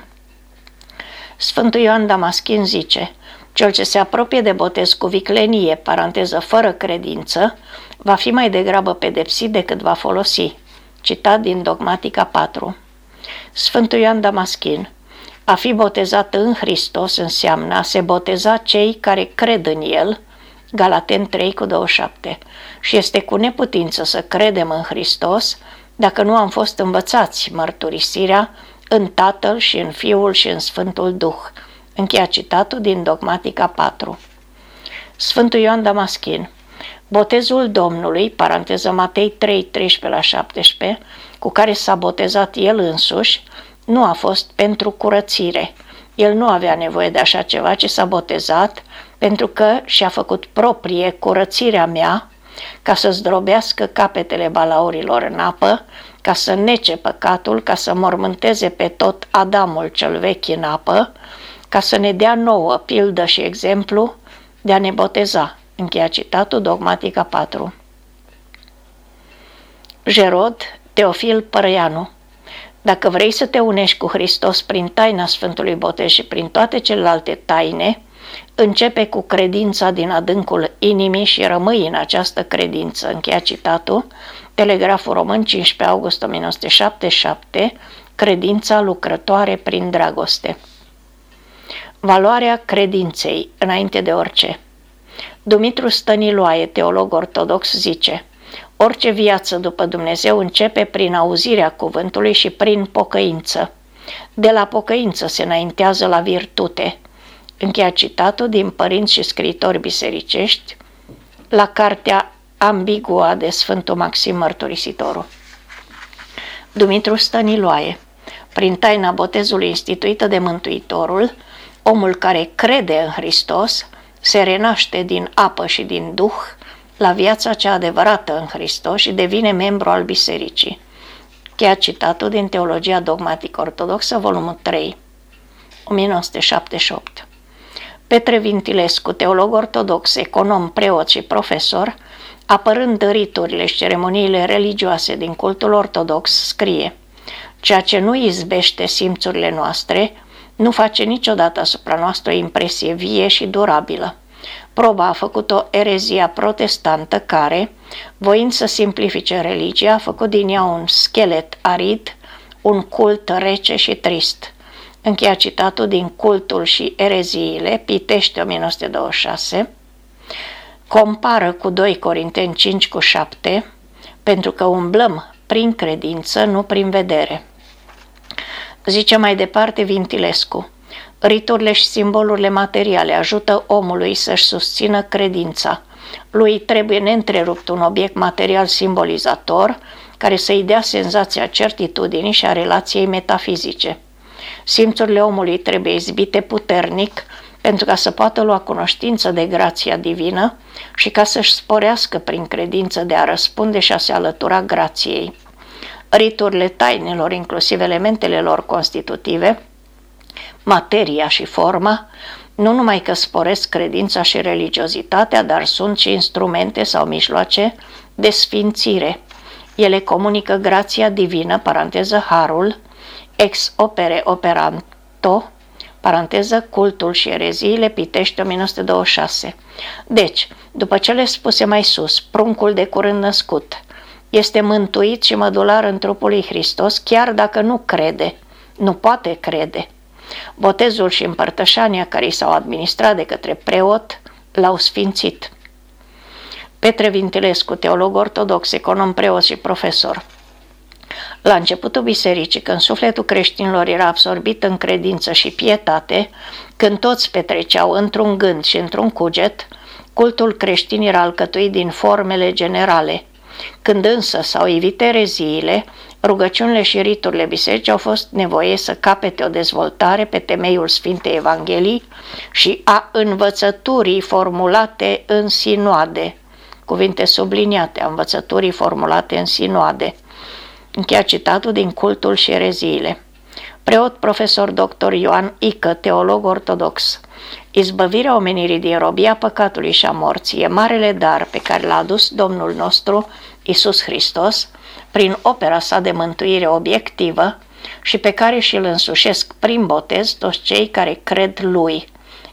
Sfântul Ioan Damaschin zice, cel ce se apropie de botez cu viclenie, paranteză fără credință, va fi mai degrabă pedepsit decât va folosi. Citat din Dogmatica 4. Sfântul Ioan Damaschin A fi botezat în Hristos înseamnă a se boteza cei care cred în El, Galaten 3 cu 27, și este cu neputință să credem în Hristos dacă nu am fost învățați mărturisirea în Tatăl și în Fiul și în Sfântul Duh. Încheia citatul din Dogmatica 4. Sfântul Ioan Damaschin Botezul Domnului, paranteză Matei 3, 13 la 17, cu care s-a botezat el însuși, nu a fost pentru curățire. El nu avea nevoie de așa ceva, ci s-a botezat pentru că și-a făcut proprie curățirea mea, ca să zdrobească capetele balaurilor în apă, ca să nece păcatul, ca să mormânteze pe tot Adamul cel vechi în apă, ca să ne dea nouă pildă și exemplu de a ne boteza. Încheia citatul Dogmatica 4. Gerod Teofil Părăianu Dacă vrei să te unești cu Hristos prin taina Sfântului Botez și prin toate celelalte taine, începe cu credința din adâncul inimii și rămâi în această credință. Încheia citatul, Telegraful Român, 15 august 1977, credința lucrătoare prin dragoste. Valoarea credinței, înainte de orice. Dumitru Stăniloae, teolog ortodox, zice Orice viață după Dumnezeu începe prin auzirea cuvântului și prin pocăință. De la pocăință se înaintează la virtute. Încheia citatul din părinți și scriitori bisericești la cartea Ambigua de Sfântul Maxim Mărturisitorul. Dumitru Stăniloae Prin taina botezului instituită de Mântuitorul, omul care crede în Hristos se renaște din apă și din duh la viața cea adevărată în Hristos și devine membru al bisericii. Chiar citatul din Teologia Dogmatică Ortodoxă, volumul 3, 1978. Petre Vintilescu, teolog ortodox, econom, preot și profesor, apărând riturile și ceremoniile religioase din cultul ortodox, scrie Ceea ce nu izbește simțurile noastre, nu face niciodată asupra noastră o impresie vie și durabilă. Proba a făcut-o erezia protestantă care, voind să simplifice religia, a făcut din ea un schelet arid, un cult rece și trist. Încheia citatul din Cultul și ereziile, Pitește 1926, compară cu 2 Corinteni 5 cu 7, pentru că umblăm prin credință, nu prin vedere. Zice mai departe Vintilescu, riturile și simbolurile materiale ajută omului să-și susțină credința. Lui trebuie neîntrerupt un obiect material simbolizator care să-i dea senzația certitudinii și a relației metafizice. Simțurile omului trebuie izbite puternic pentru ca să poată lua cunoștință de grația divină și ca să-și sporească prin credință de a răspunde și a se alătura grației. Riturile tainelor, inclusiv elementele lor constitutive, materia și forma, nu numai că sporesc credința și religiozitatea, dar sunt și instrumente sau mijloace de sfințire. Ele comunică grația divină, paranteză harul, Ex opere operanto, paranteză, cultul și ereziile, Pitești 1926. Deci, după cele spuse mai sus, pruncul de curând născut, este mântuit și mădular în trupul lui Hristos, chiar dacă nu crede, nu poate crede. Botezul și împărtășania care i s-au administrat de către preot l-au sfințit. Petre Vintilescu, teolog ortodox, econom preot și profesor. La începutul bisericii, când sufletul creștinilor era absorbit în credință și pietate, când toți petreceau într-un gând și într-un cuget, cultul creștin era alcătuit din formele generale. Când însă s-au evit ereziile, rugăciunile și riturile bisericii au fost nevoie să capete o dezvoltare pe temeiul Sfintei Evangheliei și a învățăturii formulate în sinoade, cuvinte subliniate, a învățăturii formulate în sinoade. Încheia citatul din cultul și ereziile. Preot profesor dr. Ioan Ică, teolog ortodox. Izbăvirea omenirii din robia păcatului și a morții e marele dar pe care l-a adus Domnul nostru, Isus Hristos, prin opera sa de mântuire obiectivă și pe care și-l însușesc prin botez toți cei care cred lui.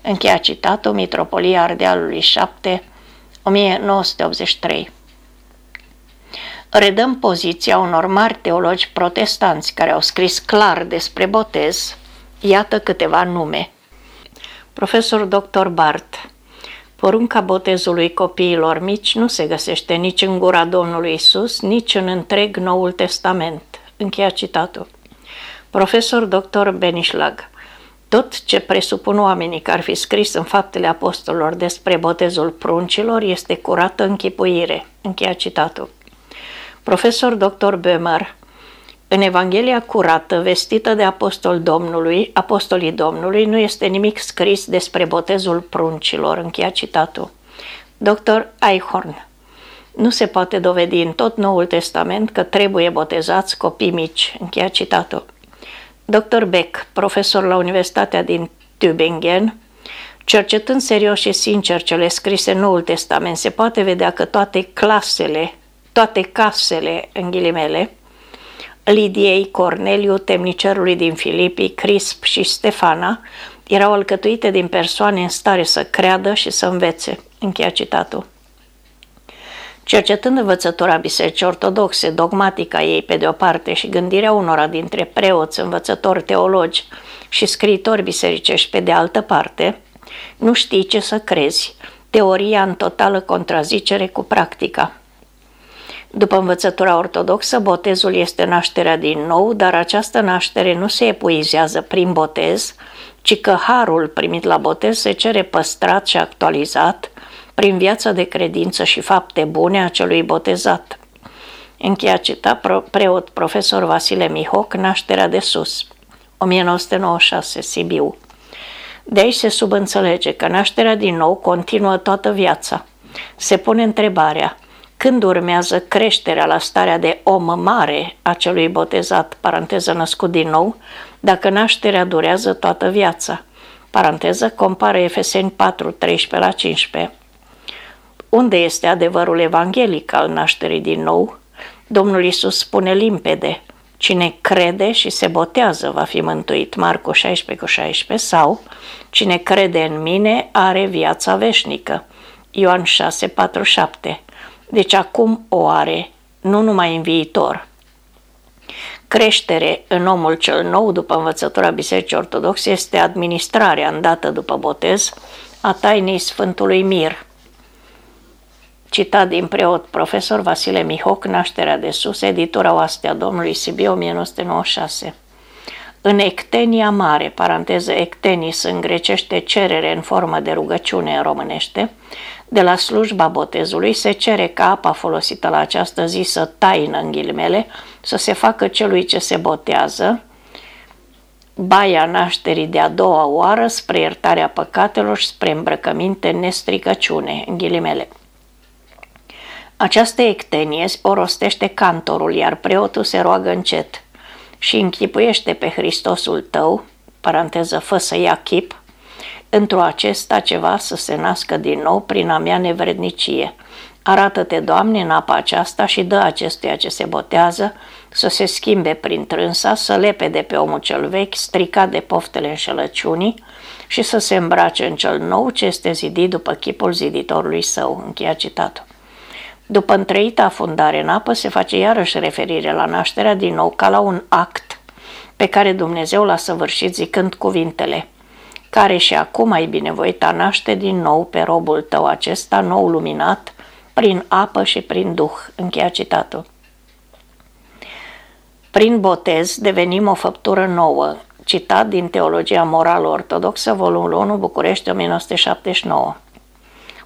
Încheia citatul Mitropolia Ardealului 7, 1983 redăm poziția unor mari teologi protestanți care au scris clar despre botez, iată câteva nume. Profesor dr. Bart Porunca botezului copiilor mici nu se găsește nici în gura Domnului Isus, nici în întreg Noul Testament. Încheia citatul. Profesor dr. Benișlag tot ce presupun oamenii că ar fi scris în faptele apostolilor despre botezul pruncilor este curată închipuire. Încheia citatul. Profesor dr. Bömer, în Evanghelia curată, vestită de apostol Domnului, apostolii Domnului, nu este nimic scris despre botezul pruncilor, încheia citatul. Dr. Eichhorn, nu se poate dovedi în tot Noul Testament că trebuie botezați copii mici, încheia citatul. Dr. Beck, profesor la Universitatea din Tübingen, cercetând serios și sincer cele scrise în Noul Testament, se poate vedea că toate clasele toate casele, în ghilimele, Lidiei, Corneliu, temnicerului din Filipii, Crisp și Stefana, erau alcătuite din persoane în stare să creadă și să învețe. Încheia citatul. Cercetând învățătura Bisericii Ortodoxe, dogmatica ei pe de o parte și gândirea unora dintre preoți, învățători, teologi și scriitori bisericești pe de altă parte, nu știi ce să crezi, teoria în totală contrazicere cu practica. După învățătura ortodoxă, botezul este nașterea din nou, dar această naștere nu se epuizează prin botez, ci că harul primit la botez se cere păstrat și actualizat prin viața de credință și fapte bune a celui botezat. Încheia cita preot profesor Vasile Mihoc, Nașterea de sus, 1996, Sibiu. De aici se subînțelege că nașterea din nou continuă toată viața. Se pune întrebarea – când urmează creșterea la starea de om mare a celui botezat, paranteză născut din nou, dacă nașterea durează toată viața. Paranteză, compară Efeseni 4, 13 la 15. Unde este adevărul evanghelic al nașterii din nou? Domnul Isus spune limpede, cine crede și se botează va fi mântuit, Marcu 16 cu 16, sau cine crede în mine are viața veșnică, Ioan 6, 4, 7. Deci acum o are, nu numai în viitor. Creștere în omul cel nou după învățătura Bisericii Ortodoxe este administrarea îndată după botez a tainei Sfântului Mir. Citat din preot profesor Vasile Mihoc, Nașterea de sus, editura Oastea Domnului Sibiu 1996. În ectenia mare, paranteză ectenis în grecește cerere în formă de rugăciune în românește, de la slujba botezului se cere ca apa folosită la această zi să taină în ghilimele, să se facă celui ce se botează, baia nașterii de a doua oară spre iertarea păcatelor și spre îmbrăcăminte nestricăciune, în ghilimele. Această ectenie o rostește cantorul, iar preotul se roagă încet și închipuiește pe Hristosul tău, paranteză, fă să ia chip, într-o acesta ceva să se nască din nou prin a mea nevrednicie. Arată-te, Doamne, în apa aceasta și dă acestuia ce se botează să se schimbe prin trânsa, să lepe de pe omul cel vechi, stricat de poftele înșelăciunii și să se îmbrace în cel nou ce este zidit după chipul ziditorului său. Încheia citatul. După întreita afundare în apă se face iarăși referire la nașterea din nou ca la un act pe care Dumnezeu l-a săvârșit zicând cuvintele care și acum ai binevoit a naște din nou pe robul tău acesta nou luminat prin apă și prin duh. Încheia citatul. Prin botez devenim o făptură nouă. Citat din Teologia Morală Ortodoxă, volumul 1, București, 1979.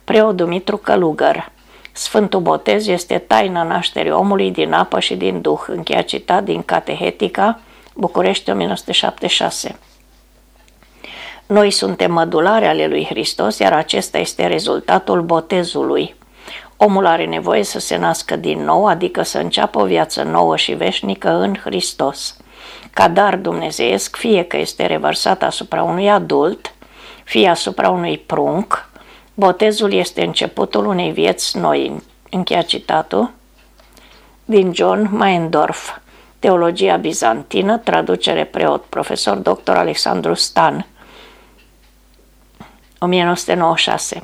Preot Dumitru Călugăr Sfântul Botez este taina nașterii omului din apă și din duh. Încheia citat din Catehetica, București, 1976. Noi suntem mădulare ale lui Hristos, iar acesta este rezultatul botezului. Omul are nevoie să se nască din nou, adică să înceapă o viață nouă și veșnică în Hristos. Ca dar dumnezeiesc, fie că este revărsat asupra unui adult, fie asupra unui prunc, botezul este începutul unei vieți noi. Încheia citatul din John Maendorf, Teologia bizantină, traducere preot, profesor dr. Alexandru Stan, 1996.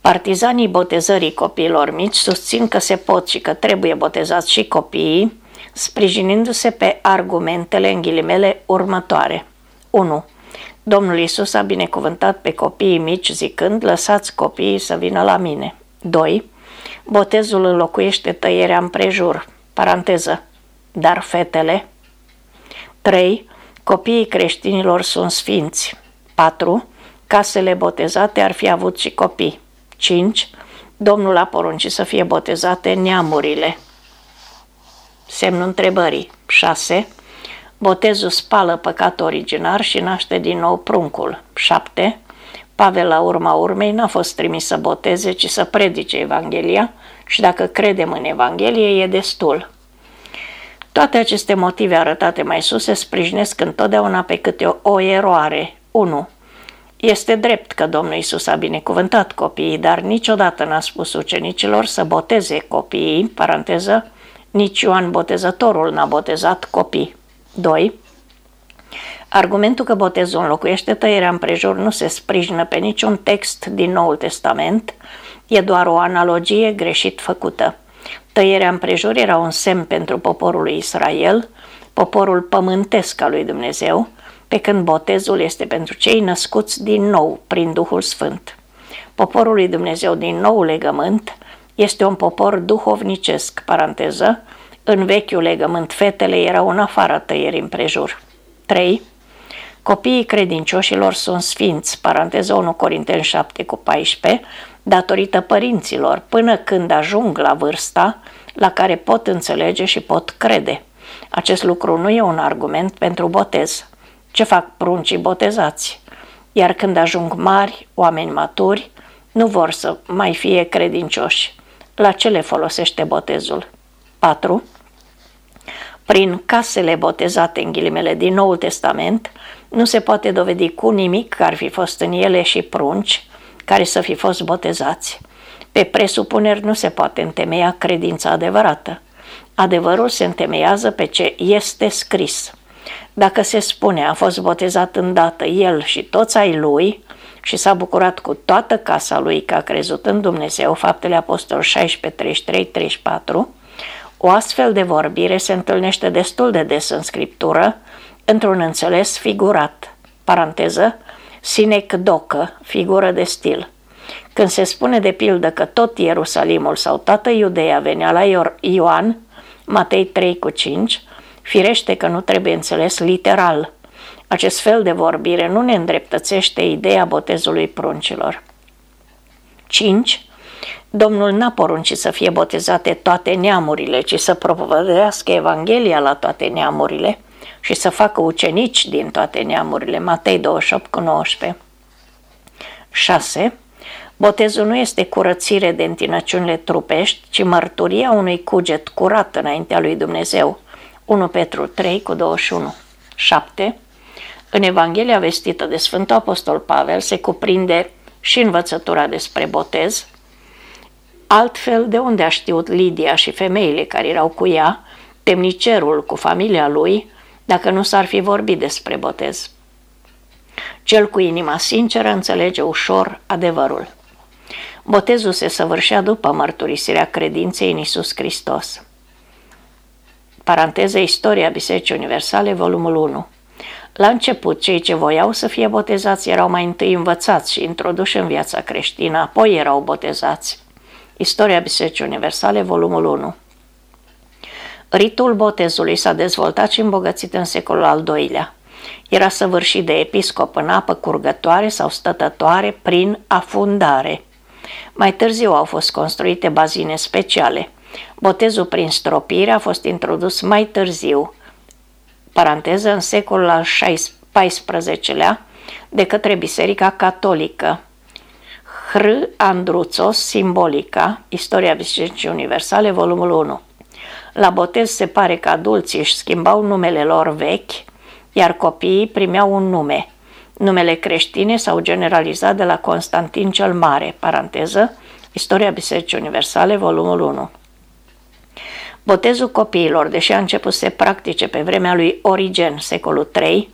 Partizanii botezării copiilor mici susțin că se pot și că trebuie botezați și copiii, sprijinindu-se pe argumentele în ghilimele următoare. 1. Domnul Isus a binecuvântat pe copiii mici zicând, lăsați copiii să vină la mine. 2. Botezul înlocuiește tăierea împrejur, paranteză, dar fetele. 3. Copiii creștinilor sunt sfinți. 4. Casele botezate ar fi avut și copii. 5. Domnul a poruncit să fie botezate neamurile. Semnul întrebării. 6. Botezul spală păcatul originar și naște din nou pruncul. 7. Pavel la urma urmei n-a fost trimis să boteze, ci să predice Evanghelia și dacă credem în Evanghelie e destul. Toate aceste motive arătate mai sus se sprijinesc întotdeauna pe câte o, o eroare. 1. Este drept că Domnul Isus a binecuvântat copiii, dar niciodată n-a spus ucenicilor să boteze copiii, paranteză, nici Ioan Botezătorul n-a botezat copii. 2. Argumentul că botezul înlocuiește tăierea împrejur nu se sprijină pe niciun text din Noul Testament, e doar o analogie greșit făcută. Tăierea împrejur era un semn pentru poporul lui Israel, poporul pământesc al lui Dumnezeu, pe când botezul este pentru cei născuți din nou prin Duhul Sfânt. Poporul lui Dumnezeu din nou legământ este un popor duhovnicesc, paranteză, în vechiul legământ fetele erau în afara tăierii împrejur. 3. Copiii credincioșilor sunt sfinți, paranteză 1 Corinteni 7 cu 14, datorită părinților, până când ajung la vârsta la care pot înțelege și pot crede. Acest lucru nu e un argument pentru botez. Ce fac pruncii botezați? Iar când ajung mari, oameni maturi, nu vor să mai fie credincioși. La ce le folosește botezul? 4. Prin casele botezate în ghilimele din Noul Testament, nu se poate dovedi cu nimic că ar fi fost în ele și prunci care să fi fost botezați. Pe presupuneri nu se poate întemeia credința adevărată. Adevărul se întemeiază pe ce este scris. Dacă se spune a fost botezat îndată el și toți ai lui și s-a bucurat cu toată casa lui că a crezut în Dumnezeu, faptele apostol 16, 33, 34, o astfel de vorbire se întâlnește destul de des în scriptură, într-un înțeles figurat, paranteză, sinecdocă, figură de stil. Când se spune de pildă că tot Ierusalimul sau toată Iudeea venea la Ioan, Matei 3 cu 5, Firește că nu trebuie înțeles literal. Acest fel de vorbire nu ne îndreptățește ideea botezului pruncilor. 5. Domnul n-a poruncit să fie botezate toate neamurile, ci să propovădească Evanghelia la toate neamurile și să facă ucenici din toate neamurile. Matei 28 cu 19. 6. Botezul nu este curățire de întinăciunile trupești, ci mărturia unui cuget curat înaintea lui Dumnezeu, 1 Petru 3 cu 21. 7. În Evanghelia vestită de Sfântul Apostol Pavel se cuprinde și învățătura despre botez, Altfel, de unde a știut Lidia și femeile care erau cu ea, temnicerul cu familia lui, dacă nu s-ar fi vorbit despre botez? Cel cu inima sinceră înțelege ușor adevărul. Botezul se săvârșea după mărturisirea credinței în Isus Hristos. Paranteză Istoria Bisericii Universale, volumul 1. La început, cei ce voiau să fie botezați erau mai întâi învățați și introduși în viața creștină, apoi erau botezați. Istoria Bisericii Universale, volumul 1. Ritul botezului s-a dezvoltat și îmbogățit în secolul al doilea. Era săvârșit de episcop în apă curgătoare sau stătătoare prin afundare. Mai târziu au fost construite bazine speciale. Botezul prin stropire a fost introdus mai târziu, paranteză, în secolul al XIV-lea, de către Biserica Catolică. Hr. Andruțos, Simbolica, Istoria Bisericii Universale, volumul 1. La botez se pare că adulții își schimbau numele lor vechi, iar copiii primeau un nume. Numele creștine s-au generalizat de la Constantin cel Mare, paranteză, Istoria Bisericii Universale, volumul 1. Botezul copiilor, deși a început să se practice pe vremea lui Origen, secolul III,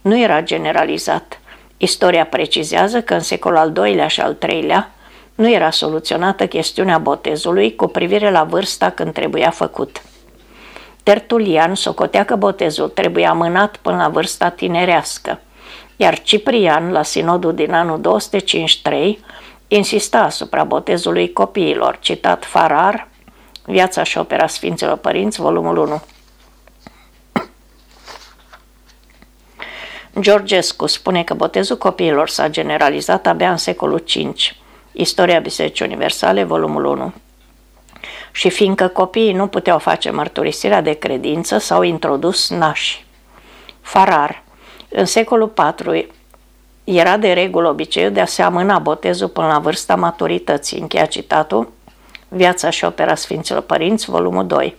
nu era generalizat. Istoria precizează că în secolul al II-lea și al III-lea nu era soluționată chestiunea botezului cu privire la vârsta când trebuia făcut. Tertulian socotea că botezul trebuie amânat până la vârsta tinerească, iar Ciprian, la sinodul din anul 253, insista asupra botezului copiilor, citat Farar, Viața și opera Sfinților Părinți, volumul 1. Georgescu spune că botezul copiilor s-a generalizat abia în secolul V. Istoria Bisericii Universale, volumul 1. Și fiindcă copiii nu puteau face mărturisirea de credință, s-au introdus nași. Farar. În secolul IV era de regulă obiceiul de a se amâna botezul până la vârsta maturității. Încheia citatul Viața și opera Sfinților Părinți, volumul 2.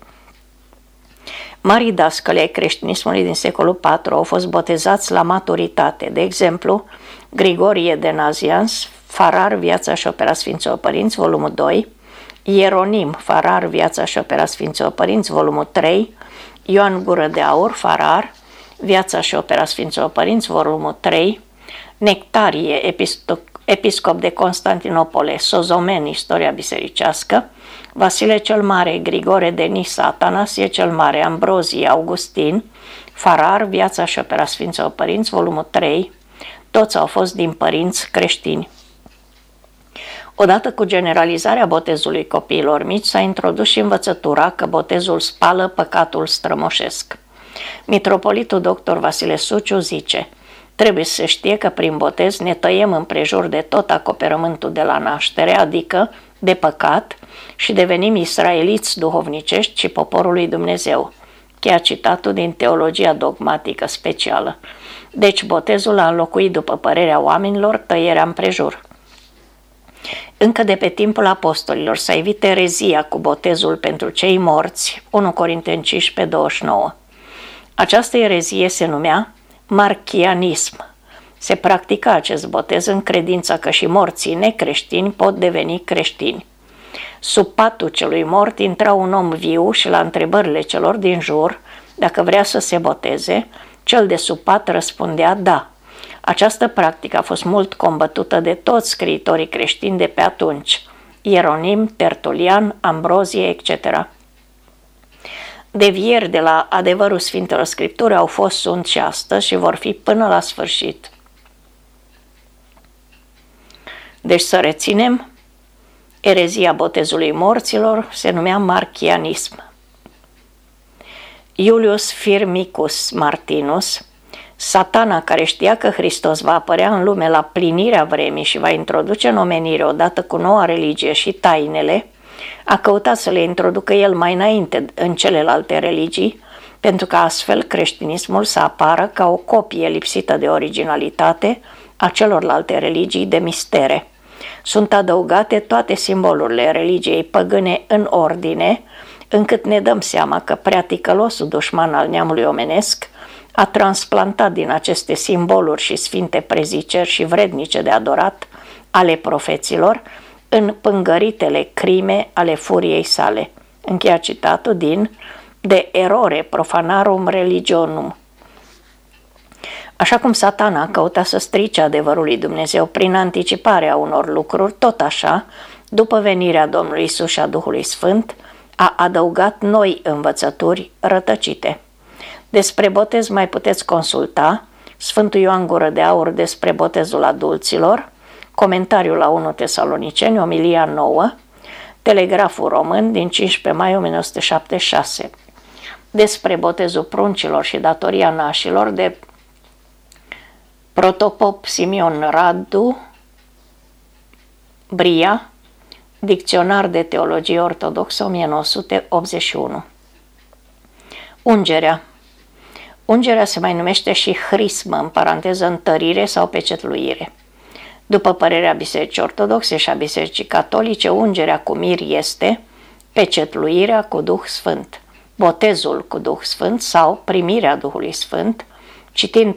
Marii dascăli ai creștinismului din secolul IV au fost botezați la maturitate. De exemplu, Grigorie de Nazians, Farar, Viața și opera Sfinților Părinți, volumul 2, Ieronim, Farar, Viața și opera Sfinților Părinți, volumul 3, Ioan Gură de Aur, Farar, Viața și opera Sfinților Părinți, volumul 3, Nectarie, episcop de Constantinopole, Sozomen, istoria bisericească, Vasile cel Mare, Grigore de Nisa, Atanasie cel Mare, Ambrozie, Augustin, Farar, Viața și opera Sfinților Părinți, volumul 3, toți au fost din părinți creștini. Odată cu generalizarea botezului copiilor mici, s-a introdus și învățătura că botezul spală păcatul strămoșesc. Mitropolitul dr. Vasile Suciu zice – Trebuie să știe că prin botez ne tăiem împrejur de tot acoperământul de la naștere, adică de păcat, și devenim israeliți duhovnicești și poporul lui Dumnezeu. Chiar citatul din teologia dogmatică specială. Deci botezul a înlocuit, după părerea oamenilor, tăierea împrejur. Încă de pe timpul apostolilor s-a evit erezia cu botezul pentru cei morți, 1 Corinteni 15, 29. Această erezie se numea marchianism. Se practica acest botez în credința că și morții necreștini pot deveni creștini. Sub patul celui mort intra un om viu și la întrebările celor din jur, dacă vrea să se boteze, cel de sub pat răspundea da. Această practică a fost mult combătută de toți scriitorii creștini de pe atunci, Ieronim, Tertulian, Ambrozie, etc. Devieri de la adevărul Sfintelor Scripturi au fost, sunt și astăzi și vor fi până la sfârșit. Deci să reținem, erezia botezului morților se numea marchianism. Iulius Firmicus Martinus, satana care știa că Hristos va apărea în lume la plinirea vremii și va introduce în omenire odată cu noua religie și tainele, a căutat să le introducă el mai înainte în celelalte religii, pentru că astfel creștinismul să apară ca o copie lipsită de originalitate a celorlalte religii de mistere. Sunt adăugate toate simbolurile religiei păgâne în ordine, încât ne dăm seama că prea ticălosul dușman al neamului omenesc a transplantat din aceste simboluri și sfinte preziceri și vrednice de adorat ale profeților în pângăritele crime ale furiei sale. Încheia citatul din De erore profanarum religionum. Așa cum satana căuta să strice adevărul lui Dumnezeu prin anticiparea unor lucruri, tot așa, după venirea Domnului Isus și a Duhului Sfânt, a adăugat noi învățături rătăcite. Despre botez mai puteți consulta Sfântul Ioan Gură de Aur despre botezul adulților, comentariul la 1 Tesaloniceni, omilia 9, Telegraful Român din 15 mai 1976, despre botezul pruncilor și datoria nașilor de Protopop Simion Radu, Bria, Dicționar de Teologie Ortodoxă 1981. Ungerea Ungerea se mai numește și hrismă, în paranteză întărire sau pecetluire. După părerea Bisericii Ortodoxe și a Bisericii Catolice, ungerea cu mir este pecetluirea cu Duh Sfânt, botezul cu Duh Sfânt sau primirea Duhului Sfânt, citind,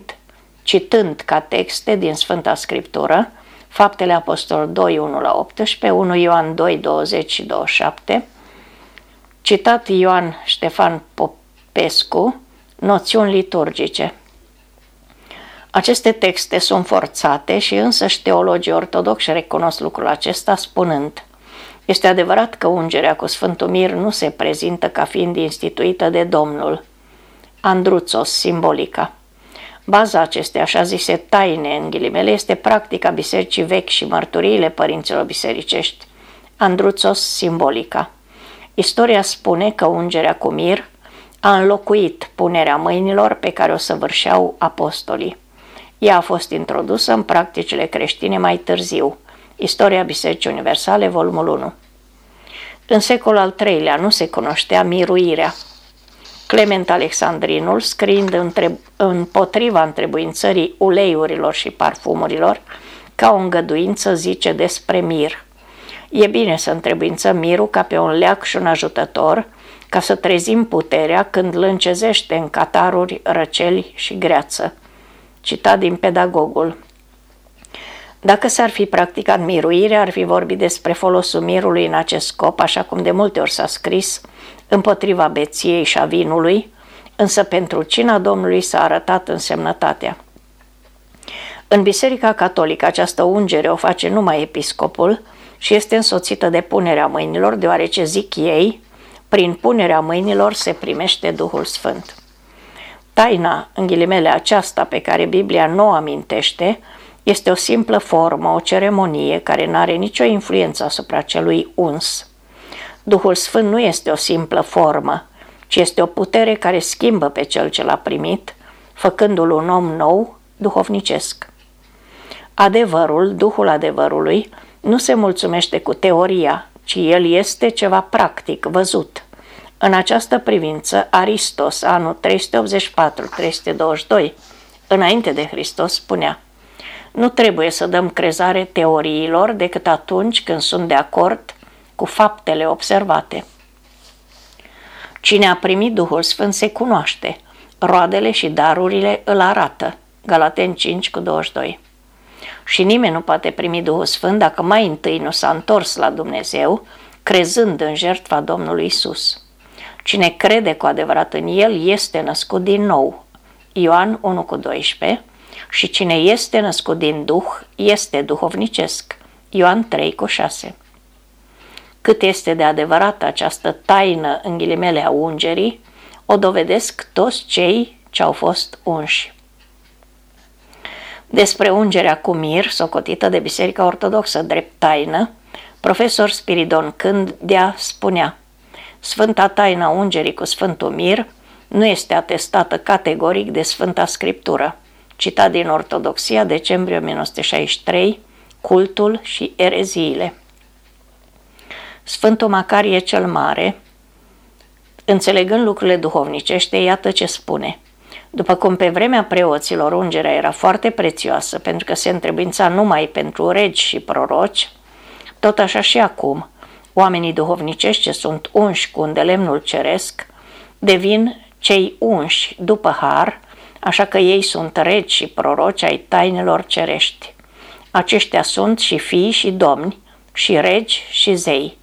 citând ca texte din Sfânta Scriptură, Faptele Apostol 2, 1 la 18, 1 Ioan 2, 20 și 27, citat Ioan Ștefan Popescu, noțiuni liturgice. Aceste texte sunt forțate și însăși teologii ortodoxi recunosc lucrul acesta spunând Este adevărat că ungerea cu Sfântul Mir nu se prezintă ca fiind instituită de Domnul. Andruțos, simbolica. Baza acestei așa zise taine, în ghilimele, este practica bisericii vechi și mărturiile părinților bisericești. Andruțos, simbolica. Istoria spune că ungerea cu mir a înlocuit punerea mâinilor pe care o săvârșeau apostolii. Ea a fost introdusă în practicile creștine mai târziu. Istoria Bisericii Universale, volumul 1. În secolul al III-lea nu se cunoștea miruirea. Clement Alexandrinul, scriind între, împotriva întrebuințării uleiurilor și parfumurilor, ca o îngăduință zice despre mir. E bine să întrebuințăm mirul ca pe un leac și un ajutător, ca să trezim puterea când lâncezește în cataruri răceli și greață. Citat din Pedagogul. Dacă s-ar fi practicat miruirea, ar fi vorbit despre folosul mirului în acest scop, așa cum de multe ori s-a scris, împotriva beției și a vinului, însă pentru cina Domnului s-a arătat însemnătatea. În Biserica Catolică această ungere o face numai episcopul și este însoțită de punerea mâinilor, deoarece zic ei, prin punerea mâinilor se primește Duhul Sfânt. Taina, în ghilimele aceasta pe care Biblia nu o amintește, este o simplă formă, o ceremonie care nu are nicio influență asupra celui uns. Duhul Sfânt nu este o simplă formă, ci este o putere care schimbă pe cel ce l-a primit, făcându-l un om nou, duhovnicesc. Adevărul, Duhul adevărului, nu se mulțumește cu teoria, ci el este ceva practic, văzut. În această privință, Aristos, anul 384-322, înainte de Hristos, spunea Nu trebuie să dăm crezare teoriilor decât atunci când sunt de acord cu faptele observate. Cine a primit Duhul Sfânt se cunoaște, roadele și darurile îl arată. Galaten 5 cu 22 și nimeni nu poate primi Duhul Sfânt dacă mai întâi nu s-a întors la Dumnezeu, crezând în jertfa Domnului Isus. Cine crede cu adevărat în El este născut din nou. Ioan 1 cu 12 și cine este născut din Duh este duhovnicesc. Ioan 3 cu 6 Cât este de adevărat această taină în ghilimele a ungerii, o dovedesc toți cei ce au fost unși. Despre ungerea cu mir, socotită de Biserica Ortodoxă drept taină, profesor Spiridon Cândea spunea Sfânta taina ungerii cu Sfântul Mir nu este atestată categoric de Sfânta Scriptură. Citat din Ortodoxia, decembrie 1963, Cultul și ereziile. Sfântul Macarie cel Mare, înțelegând lucrurile duhovnicește, iată ce spune – după cum pe vremea preoților ungerea era foarte prețioasă pentru că se întrebința numai pentru regi și proroci, tot așa și acum, oamenii duhovnicești ce sunt unși cu îndelemnul ceresc, devin cei unși după har, așa că ei sunt regi și proroci ai tainelor cerești. Aceștia sunt și fii și domni, și regi și zei.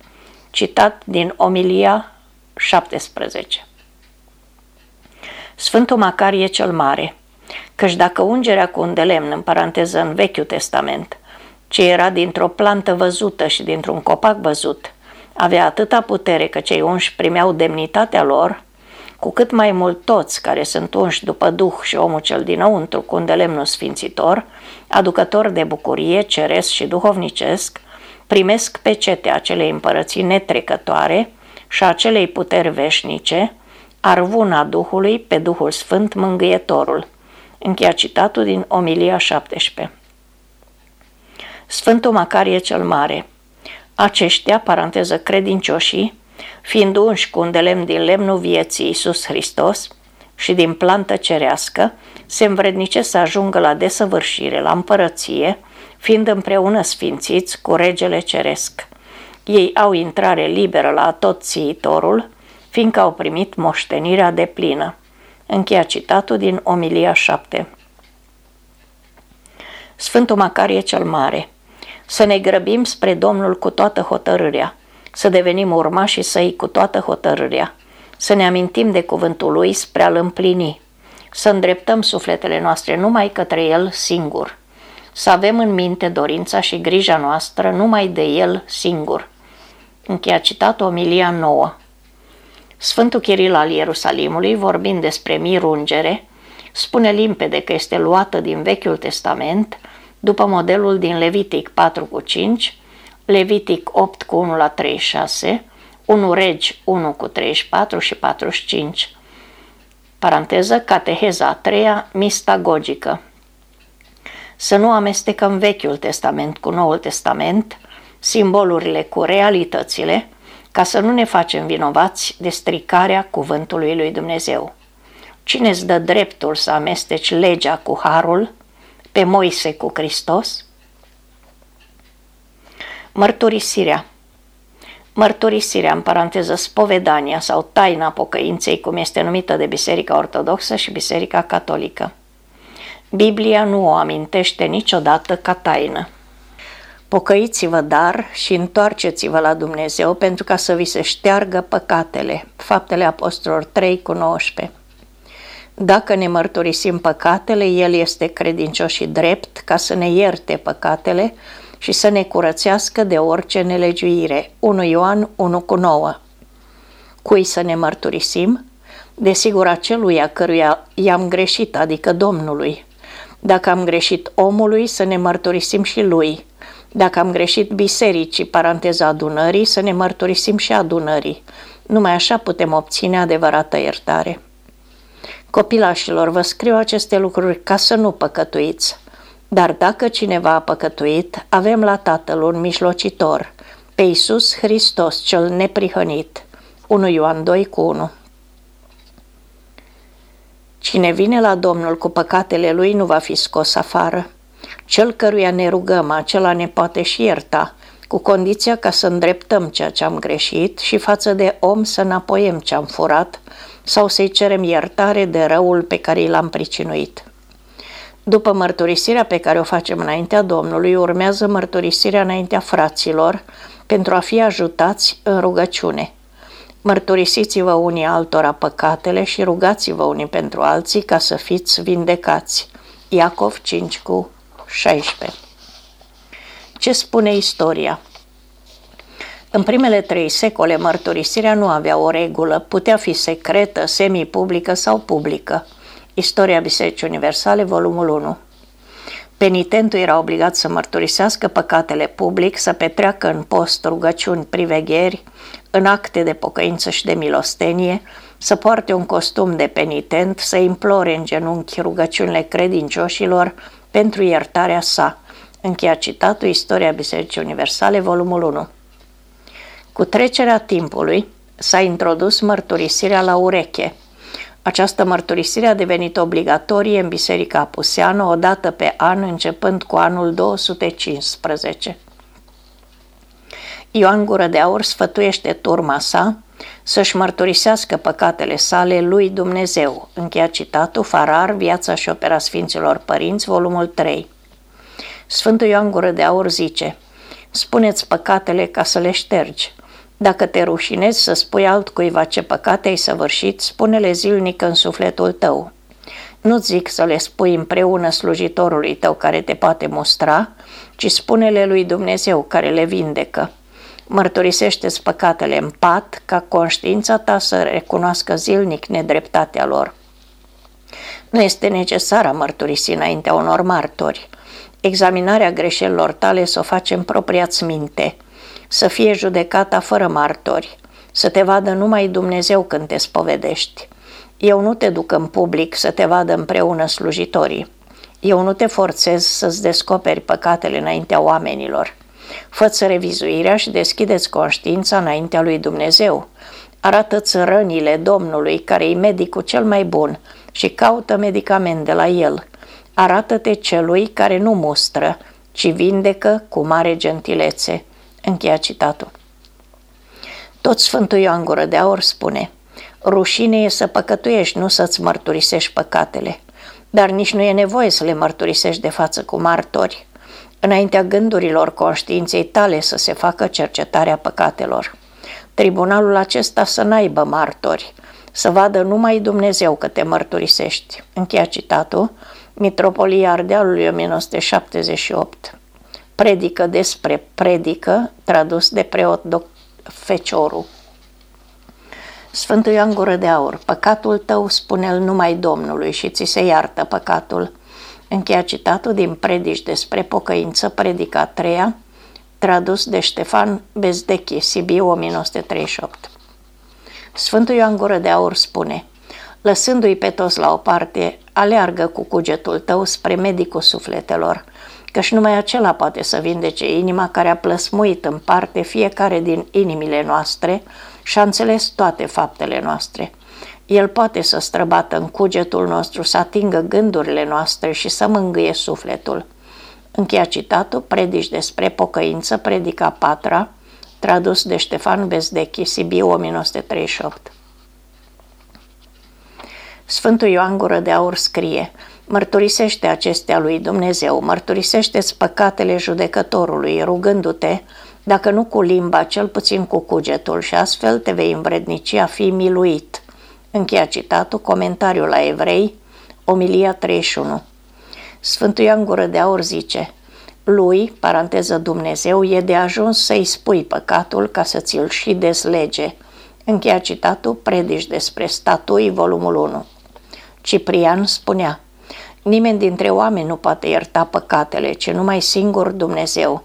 Citat din Omilia 17. Sfântul Macarie cel Mare, căci dacă ungerea cu un de lemn, în paranteză în Vechiul Testament, ce era dintr-o plantă văzută și dintr-un copac văzut, avea atâta putere că cei unși primeau demnitatea lor, cu cât mai mult toți care sunt unși după Duh și omul cel dinăuntru cu un de lemnul sfințitor, aducător de bucurie ceresc și duhovnicesc, primesc pe cetea acelei împărății netrecătoare și acelei puteri veșnice, arvuna Duhului pe Duhul Sfânt Mângâietorul. Încheia citatul din Omilia 17. Sfântul Macarie cel Mare Aceștia, paranteză credincioșii, fiind unși cu un de lemn din lemnul vieții Iisus Hristos și din plantă cerească, se învrednice să ajungă la desăvârșire, la împărăție, fiind împreună sfințiți cu regele ceresc. Ei au intrare liberă la tot țiitorul, fiindcă au primit moștenirea de plină. Încheia citatul din Omilia 7. Sfântul Macarie cel Mare Să ne grăbim spre Domnul cu toată hotărârea, să devenim urmașii săi cu toată hotărârea, să ne amintim de cuvântul lui spre a-l împlini, să îndreptăm sufletele noastre numai către el singur, să avem în minte dorința și grija noastră numai de el singur. Încheia citat Omilia 9. Sfântul Chiril al Ierusalimului, vorbind despre mirungere, spune limpede că este luată din Vechiul Testament, după modelul din Levitic 4 cu 5, Levitic 8 cu 1 la 36, 1 Regi 1 cu 34 și 45. Paranteză, cateheza a treia, mistagogică. Să nu amestecăm Vechiul Testament cu Noul Testament, simbolurile cu realitățile, ca să nu ne facem vinovați de stricarea cuvântului lui Dumnezeu. Cine îți dă dreptul să amesteci legea cu harul, pe Moise cu Hristos? Mărturisirea Mărturisirea, în paranteză spovedania sau taina pocăinței, cum este numită de Biserica Ortodoxă și Biserica Catolică. Biblia nu o amintește niciodată ca taină. Pocăiți-vă dar și întoarceți-vă la Dumnezeu pentru ca să vi se șteargă păcatele. Faptele Apostolilor 3 cu 19. Dacă ne mărturisim păcatele, El este credincios și drept ca să ne ierte păcatele și să ne curățească de orice nelegiuire. 1 Ioan 1 cu 9. Cui să ne mărturisim? Desigur aceluia căruia i-am greșit, adică Domnului. Dacă am greșit omului, să ne mărturisim și lui. Dacă am greșit bisericii, paranteza adunării, să ne mărturisim și adunării. Numai așa putem obține adevărată iertare. Copilașilor, vă scriu aceste lucruri ca să nu păcătuiți. Dar dacă cineva a păcătuit, avem la Tatăl un mijlocitor, pe Iisus Hristos cel neprihănit. 1 Ioan 2 cu 1 Cine vine la Domnul cu păcatele lui nu va fi scos afară. Cel căruia ne rugăm, acela ne poate și ierta, cu condiția ca să îndreptăm ceea ce am greșit și față de om să înapoiem ce am furat sau să-i cerem iertare de răul pe care l-am pricinuit. După mărturisirea pe care o facem înaintea Domnului, urmează mărturisirea înaintea fraților pentru a fi ajutați în rugăciune. Mărturisiți-vă unii altora păcatele și rugați-vă unii pentru alții ca să fiți vindecați. Iacov 5 cu 16 Ce spune istoria? În primele trei secole, mărturisirea nu avea o regulă, putea fi secretă, semi-publică sau publică. Istoria Bisericii Universale, volumul 1. Penitentul era obligat să mărturisească păcatele public, să petreacă în post rugăciuni privegheri, în acte de pocăință și de milostenie, să poarte un costum de penitent, să implore în genunchi rugăciunile credincioșilor pentru iertarea sa. Încheia citatul Istoria Bisericii Universale, volumul 1. Cu trecerea timpului s-a introdus mărturisirea la ureche – această mărturisire a devenit obligatorie în Biserica Apuseană o dată pe an, începând cu anul 215. Ioan Gură de Aur sfătuiește turma sa să-și mărturisească păcatele sale lui Dumnezeu. Încheia citatul Farar, Viața și opera Sfinților Părinți, volumul 3. Sfântul Ioan Gură de Aur zice Spuneți păcatele ca să le ștergi. Dacă te rușinezi să spui altcuiva ce păcate ai săvârșit, spune-le zilnic în sufletul tău. Nu zic să le spui împreună slujitorului tău care te poate mustra, ci spune-le lui Dumnezeu care le vindecă. Mărturisește-ți păcatele în pat ca conștiința ta să recunoască zilnic nedreptatea lor. Nu este necesar a mărturisi înaintea unor martori. Examinarea greșelilor tale să o facem propria-ți minte, să fie judecata fără martori, să te vadă numai Dumnezeu când te spovedești. Eu nu te duc în public să te vadă împreună slujitorii. Eu nu te forțez să-ți descoperi păcatele înaintea oamenilor. Fă-ți revizuirea și deschideți conștiința înaintea lui Dumnezeu. Arată-ți rănile Domnului, care e medicul cel mai bun, și caută medicament de la el. Arată-te celui care nu mustră, ci vindecă cu mare gentilețe. Încheia citatul. Tot Sfântul Ioan Gură de Aur spune, rușine e să păcătuiești, nu să-ți mărturisești păcatele, dar nici nu e nevoie să le mărturisești de față cu martori, înaintea gândurilor conștiinței tale să se facă cercetarea păcatelor. Tribunalul acesta să n-aibă martori, să vadă numai Dumnezeu că te mărturisești. Încheia citatul, Mitropolia Ardealului 1978. Predică despre predică, tradus de preot doc Fecioru. Sfântul Ioan Gură de Aur, păcatul tău spune-l numai Domnului și ți se iartă păcatul. Încheia citatul din predici despre pocăință, predica a treia, tradus de Ștefan Bezdechi, Sibiu 1938. Sfântul Ioan Gură de Aur spune, lăsându-i pe toți la o parte, aleargă cu cugetul tău spre medicul sufletelor, căci numai acela poate să vindece inima care a plăsmuit în parte fiecare din inimile noastre și a înțeles toate faptele noastre. El poate să străbată în cugetul nostru, să atingă gândurile noastre și să mângâie sufletul. Încheia citatul, predici despre pocăință, predica patra, tradus de Ștefan Bezdechi, Sibiu 1938. Sfântul Ioan Gură de Aur scrie, mărturisește acestea lui Dumnezeu, mărturisește-ți păcatele judecătorului, rugându-te, dacă nu cu limba, cel puțin cu cugetul și astfel te vei învrednici a fi miluit. Încheia citatul, comentariul la evrei, Omilia 31. Sfântul Ioan Gură de Aur zice, lui, paranteză Dumnezeu, e de ajuns să-i spui păcatul ca să ți-l și deslege. Încheia citatul Predici despre statui, volumul 1. Ciprian spunea, nimeni dintre oameni nu poate ierta păcatele, ci numai singur Dumnezeu.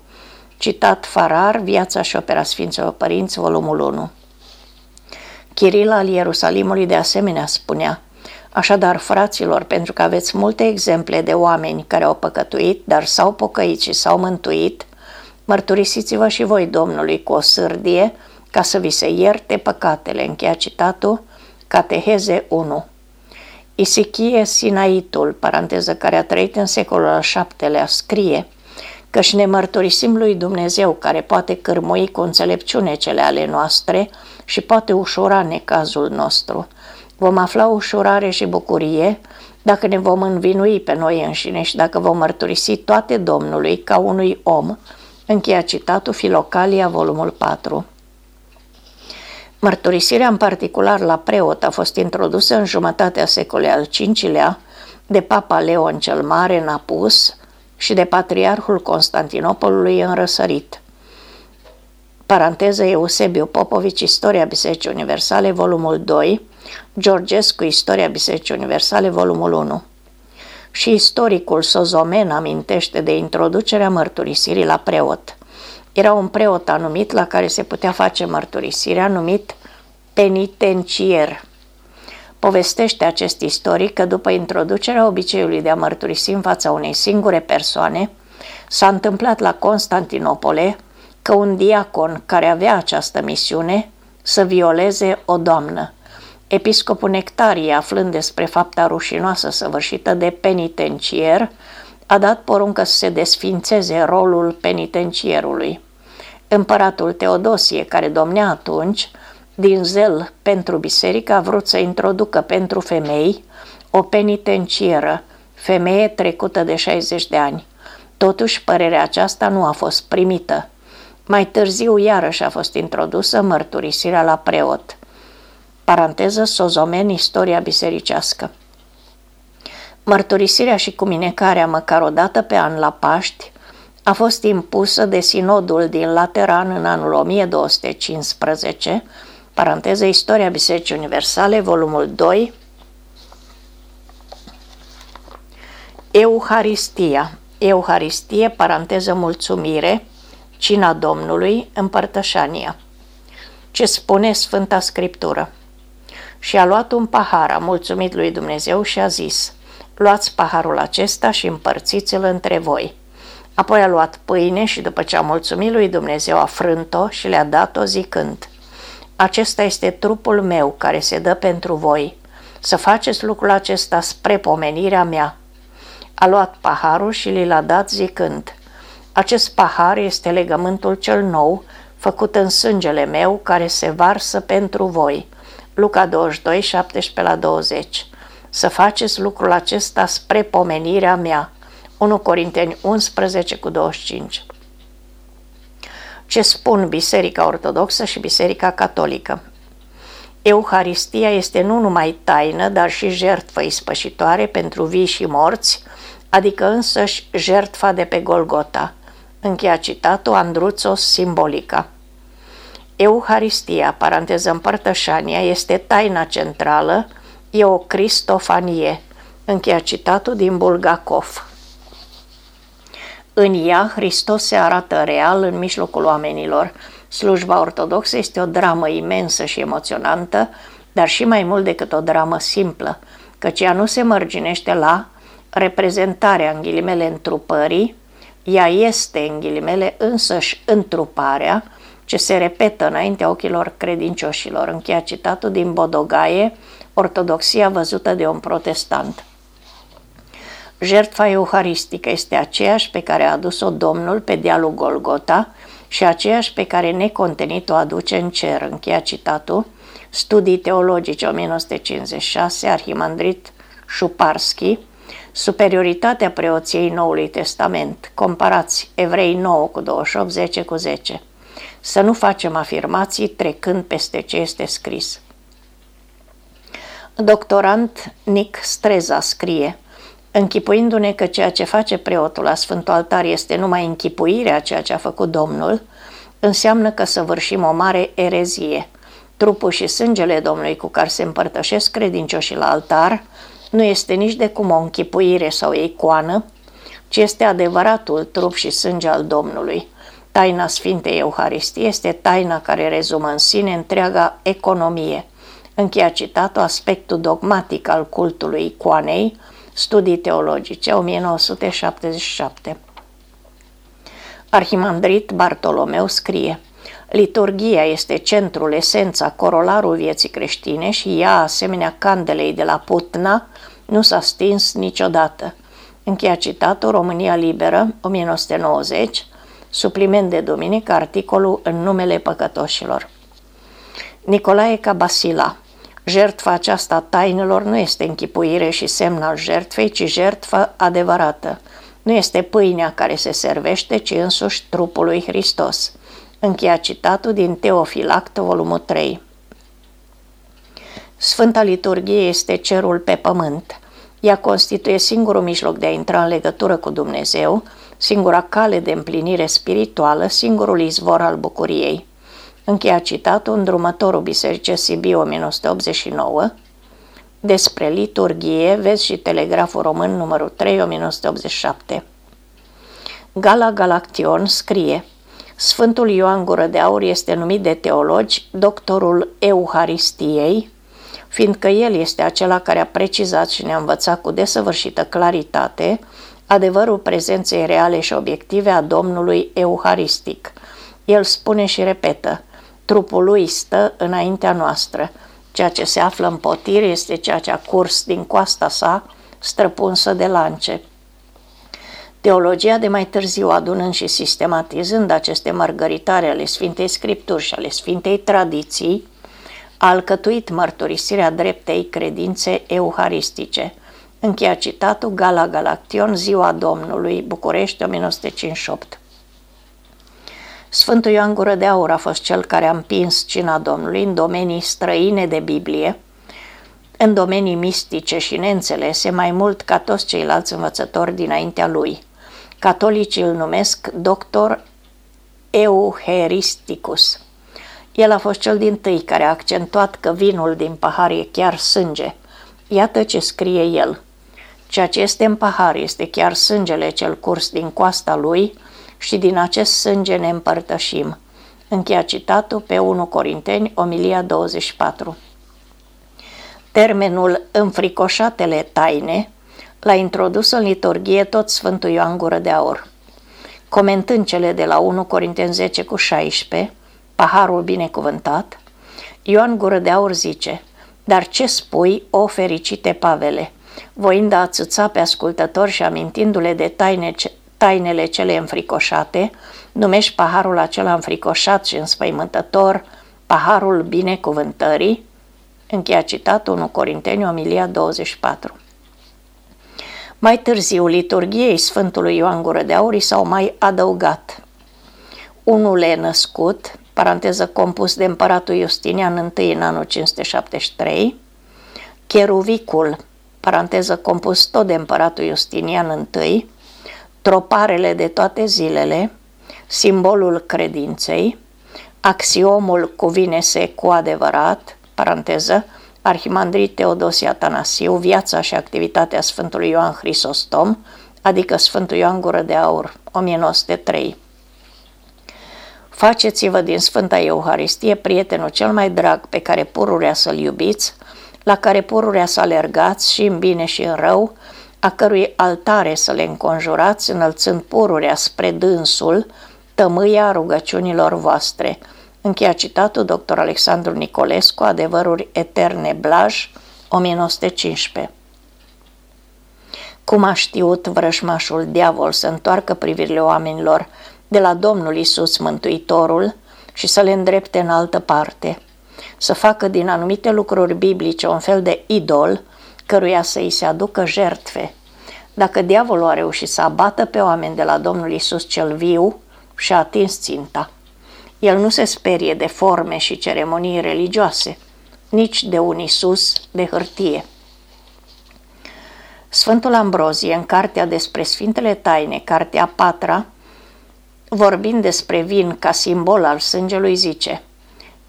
Citat Farar, Viața și opera Sfinților Părinți, volumul 1. Chiril al Ierusalimului de asemenea spunea, Așadar, fraților, pentru că aveți multe exemple de oameni care au păcătuit, dar s-au pocăit și s-au mântuit, mărturisiți-vă și voi Domnului cu o sârdie ca să vi se ierte păcatele. Încheia citatul Cateheze 1. Isichie Sinaitul, paranteză care a trăit în secolul al VII-lea, scrie că și ne mărturisim lui Dumnezeu care poate cărmui cu înțelepciune cele ale noastre și poate ușura necazul nostru – Vom afla ușurare și bucurie dacă ne vom învinui pe noi înșine și dacă vom mărturisi toate Domnului ca unui om. Încheia citatul Filocalia, volumul 4. Mărturisirea în particular la preot a fost introdusă în jumătatea secolului al V-lea de Papa Leon cel Mare în Apus și de Patriarhul Constantinopolului în Răsărit. Paranteză Eusebiu Popovici, Istoria Bisericii Universale, volumul 2, Georgescu, Istoria Bisericii Universale, volumul 1. Și istoricul Sozomen amintește de introducerea mărturisirii la preot. Era un preot anumit la care se putea face mărturisirea, numit penitencier. Povestește acest istoric că după introducerea obiceiului de a mărturisi în fața unei singure persoane, s-a întâmplat la Constantinopole că un diacon care avea această misiune să violeze o doamnă. Episcopul Nectarie, aflând despre fapta rușinoasă săvârșită de penitencier, a dat poruncă să se desfințeze rolul penitencierului. Împăratul Teodosie, care domnea atunci, din zel pentru biserică, a vrut să introducă pentru femei o penitencieră, femeie trecută de 60 de ani. Totuși, părerea aceasta nu a fost primită. Mai târziu iarăși a fost introdusă mărturisirea la preot. Paranteză Sozomen, istoria bisericească. Mărturisirea și cuminecarea măcar o dată pe an la Paști a fost impusă de sinodul din Lateran în anul 1215, paranteză Istoria Bisericii Universale, volumul 2, Euharistia, Euharistie, paranteză mulțumire, cina Domnului, împărtășania. Ce spune Sfânta Scriptură? Și a luat un pahar, a mulțumit lui Dumnezeu și a zis, luați paharul acesta și împărțiți-l între voi. Apoi a luat pâine și după ce a mulțumit lui Dumnezeu a frânt-o și le-a dat-o zicând, acesta este trupul meu care se dă pentru voi. Să faceți lucrul acesta spre pomenirea mea. A luat paharul și li l-a dat zicând, acest pahar este legământul cel nou, făcut în sângele meu, care se varsă pentru voi. Luca 22, 17 la 20. Să faceți lucrul acesta spre pomenirea mea. 1 Corinteni 11 cu 25. Ce spun Biserica Ortodoxă și Biserica Catolică? Euharistia este nu numai taină, dar și jertfă ispășitoare pentru vii și morți, adică însăși jertfa de pe Golgota. Încheia citatul Andruțos Simbolica. Euharistia, paranteză împărtășania, este taina centrală, e o cristofanie. Încheia citatul din Bulgakov. În ea, Hristos se arată real în mijlocul oamenilor. Slujba ortodoxă este o dramă imensă și emoționantă, dar și mai mult decât o dramă simplă, căci ea nu se mărginește la reprezentarea în ghilimele întrupării, ea este în ghilimele însăși întruparea, ce se repetă înaintea ochilor credincioșilor. Încheia citatul din Bodogaie, Ortodoxia văzută de un protestant. Jertfa euharistică este aceeași pe care a adus-o Domnul pe dealul Golgota și aceeași pe care necontenit o aduce în cer. Încheia citatul. Studii teologice 1956, Arhimandrit Șuparski, Superioritatea preoției Noului Testament. Comparați Evrei 9 cu 28, 10 cu 10. Să nu facem afirmații trecând peste ce este scris. Doctorant Nick Streza scrie Închipuindu-ne că ceea ce face preotul la Sfântul Altar este numai închipuirea ceea ce a făcut Domnul, înseamnă că săvârșim o mare erezie. Trupul și sângele Domnului cu care se împărtășesc credincioșii la altar nu este nici de cum o închipuire sau o icoană, ci este adevăratul trup și sânge al Domnului. Taina Sfintei Euharistie este taina care rezumă în sine întreaga economie. Încheia citatul aspectul dogmatic al cultului icoanei, Studii teologice, 1977. Arhimandrit Bartolomeu scrie Liturgia este centrul, esența, corolarul vieții creștine și ea, asemenea candelei de la Putna, nu s-a stins niciodată. Încheia citatul România Liberă, 1990, supliment de duminică, articolul În numele păcătoșilor. Nicolae Cabasila Jertfa aceasta tainelor nu este închipuire și semn al jertfei, ci jertfă adevărată. Nu este pâinea care se servește, ci însuși trupul lui Hristos. Încheia citatul din Teofilact, volumul 3. Sfânta Liturghie este cerul pe pământ. Ea constituie singurul mijloc de a intra în legătură cu Dumnezeu, singura cale de împlinire spirituală, singurul izvor al bucuriei. Încheia citatul în drumătorul Bisericii Sibiu 1989, despre liturghie, vezi și Telegraful Român numărul 3 1987. Gala Galaction scrie Sfântul Ioan Gură de Aur este numit de teologi doctorul Euharistiei, fiindcă el este acela care a precizat și ne-a învățat cu desăvârșită claritate adevărul prezenței reale și obiective a Domnului Euharistic. El spune și repetă, Trupul lui stă înaintea noastră. Ceea ce se află în potir este ceea ce a curs din coasta sa, străpunsă de lance. Teologia de mai târziu, adunând și sistematizând aceste mărgăritare ale Sfintei Scripturi și ale Sfintei Tradiții, a alcătuit mărturisirea dreptei credințe euharistice. Încheia citatul Gala Galaction, Ziua Domnului, București, 1958. Sfântul Ioan Gură de Aur a fost cel care a împins cina Domnului în domenii străine de Biblie, în domenii mistice și neînțelese, mai mult ca toți ceilalți învățători dinaintea lui. Catolicii îl numesc doctor Euheristicus. El a fost cel din tâi care a accentuat că vinul din pahar e chiar sânge. Iată ce scrie el. Ceea ce este în pahar este chiar sângele cel curs din coasta lui și din acest sânge ne împărtășim. Încheia citatul pe 1 Corinteni, omilia 24. Termenul înfricoșatele taine l-a introdus în liturghie tot Sfântul Ioan Gură de Aur. Comentând cele de la 1 Corinteni 10 cu 16, paharul binecuvântat, Ioan Gură de Aur zice, Dar ce spui, o fericite Pavele, voind a ațuța pe ascultători și amintindu-le de taine, tainele cele înfricoșate, numești paharul acela înfricoșat și înspăimântător paharul binecuvântării, încheia citatul 1 Corinteni, Omilia 24. Mai târziu, liturgiei Sfântului Ioan Gură de Aur s-au mai adăugat unul e născut, paranteză compus de împăratul Justinian I în anul 573, cheruvicul, paranteză compus tot de împăratul Justinian I, troparele de toate zilele, simbolul credinței, axiomul cuvine-se cu adevărat, paranteză, Arhimandrit Teodosie Atanasiu, viața și activitatea Sfântului Ioan Hristostom, adică Sfântul Ioan Gură de Aur, 1903. Faceți-vă din Sfânta Euharistie prietenul cel mai drag pe care pururea să-l iubiți, la care pururea să alergați și în bine și în rău, a cărui altare să le înconjurați, înălțând pururea spre dânsul, tămâia rugăciunilor voastre. Încheia citatul dr. Alexandru Nicolescu, Adevăruri eterne Blaj, 1915. Cum a știut vrășmașul diavol să întoarcă privirile oamenilor de la Domnul Isus Mântuitorul și să le îndrepte în altă parte, să facă din anumite lucruri biblice un fel de idol căruia să îi se aducă jertfe. Dacă diavolul a reușit să abată pe oameni de la Domnul Isus cel viu și a atins ținta, el nu se sperie de forme și ceremonii religioase, nici de un Isus de hârtie. Sfântul Ambrozie, în cartea despre Sfintele Taine, cartea patra, vorbind despre vin ca simbol al sângelui, zice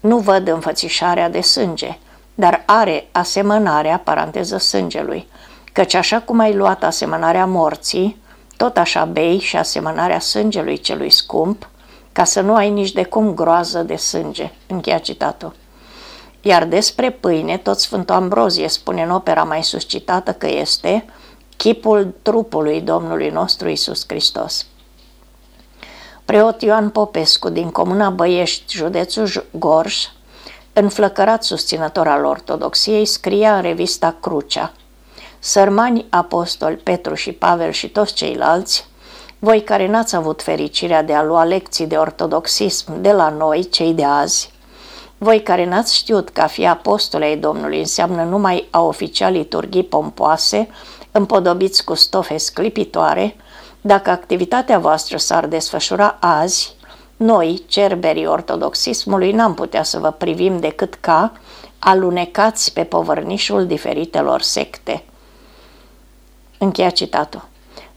Nu văd înfățișarea de sânge, dar are asemănarea, paranteză, sângelui, căci așa cum ai luat asemănarea morții, tot așa bei și asemănarea sângelui celui scump, ca să nu ai nici de cum groază de sânge. Încheia citatul. Iar despre pâine, tot Sfântul Ambrozie spune în opera mai suscitată că este chipul trupului Domnului nostru Isus Hristos. Preot Ioan Popescu din Comuna Băiești, județul Gorj, înflăcărat susținător al ortodoxiei, scria în revista Crucea. Sărmani apostoli Petru și Pavel și toți ceilalți, voi care n-ați avut fericirea de a lua lecții de ortodoxism de la noi, cei de azi, voi care n-ați știut că a fi apostolei Domnului înseamnă numai a oficia liturghii pompoase, împodobiți cu stofe sclipitoare, dacă activitatea voastră s-ar desfășura azi, noi, cerberii ortodoxismului, n-am putea să vă privim decât ca alunecați pe povărnișul diferitelor secte. Încheia citatul.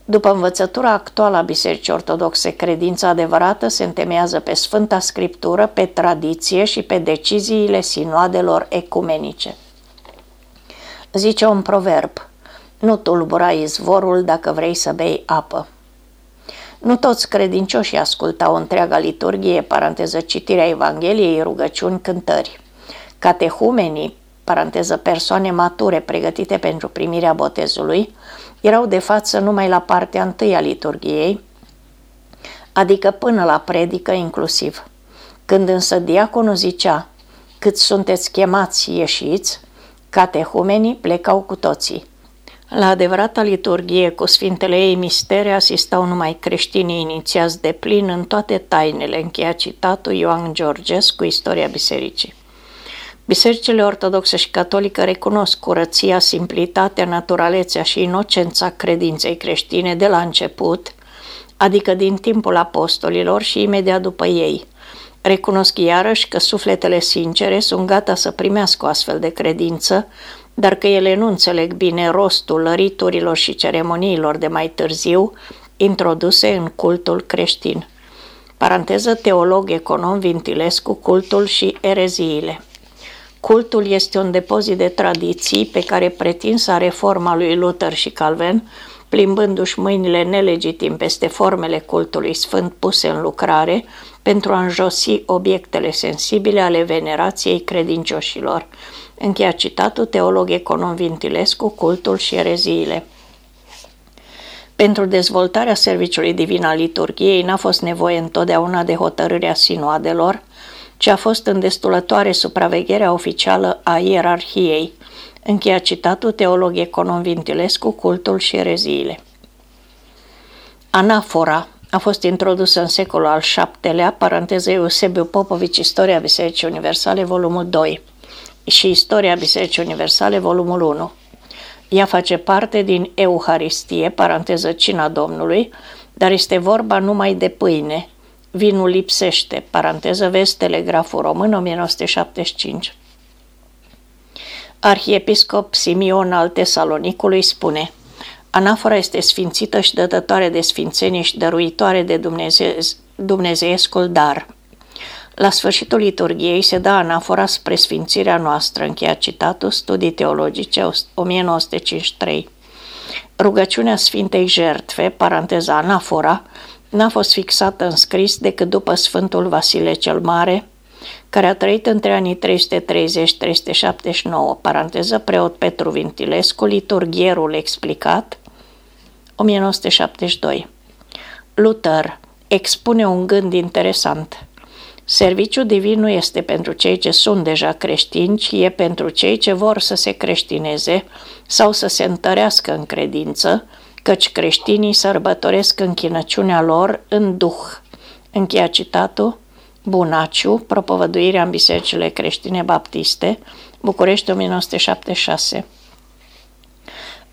După învățătura actuală a Bisericii Ortodoxe, credința adevărată se întemeiază pe Sfânta Scriptură, pe tradiție și pe deciziile sinoadelor ecumenice. Zice un proverb, nu tulbura izvorul dacă vrei să bei apă. Nu toți credincioșii ascultau întreaga liturghie, paranteză citirea Evangheliei, rugăciuni, cântări. Catehumenii, paranteză persoane mature pregătite pentru primirea botezului, erau de față numai la partea întâi a liturgiei, adică până la predică inclusiv. Când însă diaconul zicea, cât sunteți chemați, ieșiți, catehumenii plecau cu toții. La adevărata liturghie cu Sfintele ei mistere asistau numai creștinii inițiați de plin în toate tainele, încheia citatul Ioan Georgescu, Istoria Bisericii. Bisericile ortodoxe și catolică recunosc curăția, simplitatea, naturalețea și inocența credinței creștine de la început, adică din timpul apostolilor și imediat după ei. Recunosc iarăși că sufletele sincere sunt gata să primească o astfel de credință, dar că ele nu înțeleg bine rostul riturilor și ceremoniilor de mai târziu, introduse în cultul creștin. Paranteză teolog econom Vintilescu, cultul și ereziile. Cultul este un depozit de tradiții pe care pretinsa reforma lui Luther și Calvin, plimbându-și mâinile nelegitim peste formele cultului sfânt puse în lucrare pentru a înjosi obiectele sensibile ale venerației credincioșilor. Încheia citatul teolog econom Vintilescu, cultul și ereziile. Pentru dezvoltarea serviciului divin al liturgiei n-a fost nevoie întotdeauna de hotărârea sinoadelor, ci a fost îndestulătoare supravegherea oficială a ierarhiei. Încheia citatul teolog econom Vintilescu, cultul și ereziile. Anafora a fost introdusă în secolul al VII-lea, paranteză Eusebiu Popovici, Istoria Bisericii Universale, volumul 2 și Istoria Bisericii Universale, volumul 1. Ea face parte din Euharistie, paranteză cina Domnului, dar este vorba numai de pâine. Vinul lipsește, paranteză vezi Telegraful Român, 1975. Arhiepiscop Simion al Tesalonicului spune Anafora este sfințită și dătătoare de sfințenie și dăruitoare de Dumnezeu, dumnezeiescul dar. La sfârșitul liturgiei se dă anafora spre sfințirea noastră, încheia citatul Studii Teologice 1953. Rugăciunea Sfintei Jertfe, paranteza anafora, n-a fost fixată în scris decât după Sfântul Vasile cel Mare, care a trăit între anii 330-379, paranteză preot Petru Vintilescu, liturghierul explicat, 1972. Luther expune un gând interesant – Serviciul divin nu este pentru cei ce sunt deja creștini, ci e pentru cei ce vor să se creștineze sau să se întărească în credință, căci creștinii sărbătoresc închinăciunea lor în duh. Încheia citatul Bunaciu, propovăduirea în bisericile creștine baptiste, București 1976.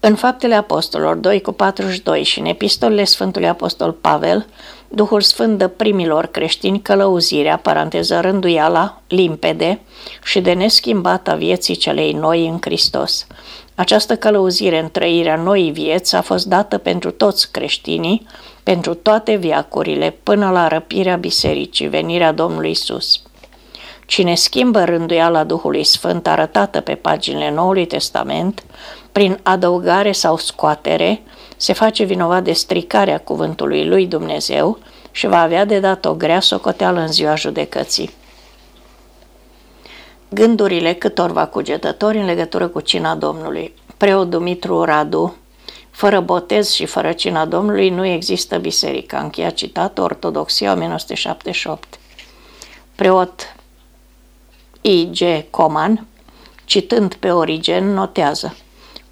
În faptele apostolilor 2 cu 42 și în epistolele Sfântului Apostol Pavel, Duhul Sfânt dă primilor creștini călăuzirea, paranteză rânduiala, limpede și de neschimbat a vieții celei noi în Hristos. Această călăuzire în trăirea noii vieți a fost dată pentru toți creștinii, pentru toate viacurile, până la răpirea bisericii, venirea Domnului Isus. Cine schimbă rânduiala Duhului Sfânt arătată pe paginile Noului Testament, prin adăugare sau scoatere, se face vinovat de stricarea cuvântului lui Dumnezeu și va avea de dat o grea socoteală în ziua judecății. Gândurile câtorva cugetători în legătură cu cina Domnului. Preot Dumitru Radu, fără botez și fără cina Domnului nu există biserica. Încheia citat Ortodoxia 1978. Preot I.G. Coman, citând pe Origen, notează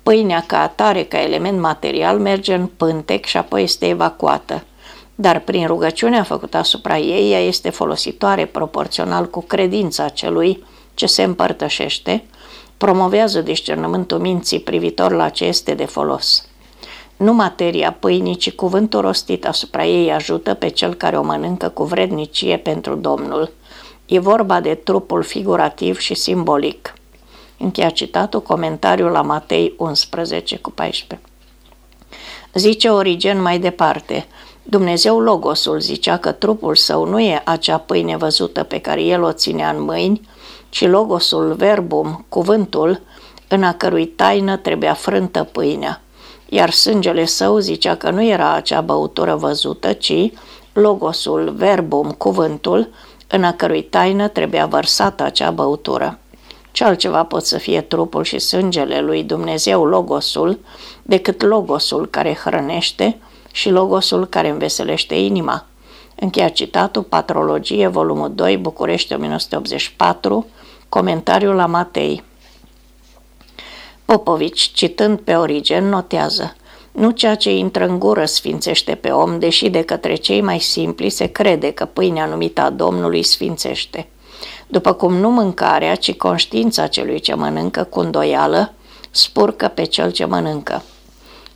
Pâinea ca atare, ca element material, merge în pântec și apoi este evacuată. Dar prin rugăciunea făcută asupra ei, ea este folositoare proporțional cu credința celui ce se împărtășește, promovează discernământul minții privitor la ce este de folos. Nu materia pâinii, ci cuvântul rostit asupra ei ajută pe cel care o mănâncă cu vrednicie pentru Domnul. E vorba de trupul figurativ și simbolic. Încheia citatul, comentariul la Matei 11 cu 14. Zice Origen mai departe, Dumnezeu Logosul zicea că trupul său nu e acea pâine văzută pe care el o ținea în mâini, ci Logosul, verbum, cuvântul, în a cărui taină trebuia frântă pâinea. Iar sângele său zicea că nu era acea băutură văzută, ci Logosul, verbum, cuvântul, în a cărui taină trebuia vărsată acea băutură. Ce altceva pot să fie trupul și sângele lui Dumnezeu, Logosul, decât Logosul care hrănește și Logosul care înveselește inima? Încheia citatul Patrologie, volumul 2, București 1984, comentariul la Matei. Popovici, citând pe Origen, notează nu ceea ce intră în gură sfințește pe om, deși de către cei mai simpli se crede că pâinea numită a Domnului sfințește după cum nu mâncarea, ci conștiința celui ce mănâncă cu îndoială spurcă pe cel ce mănâncă.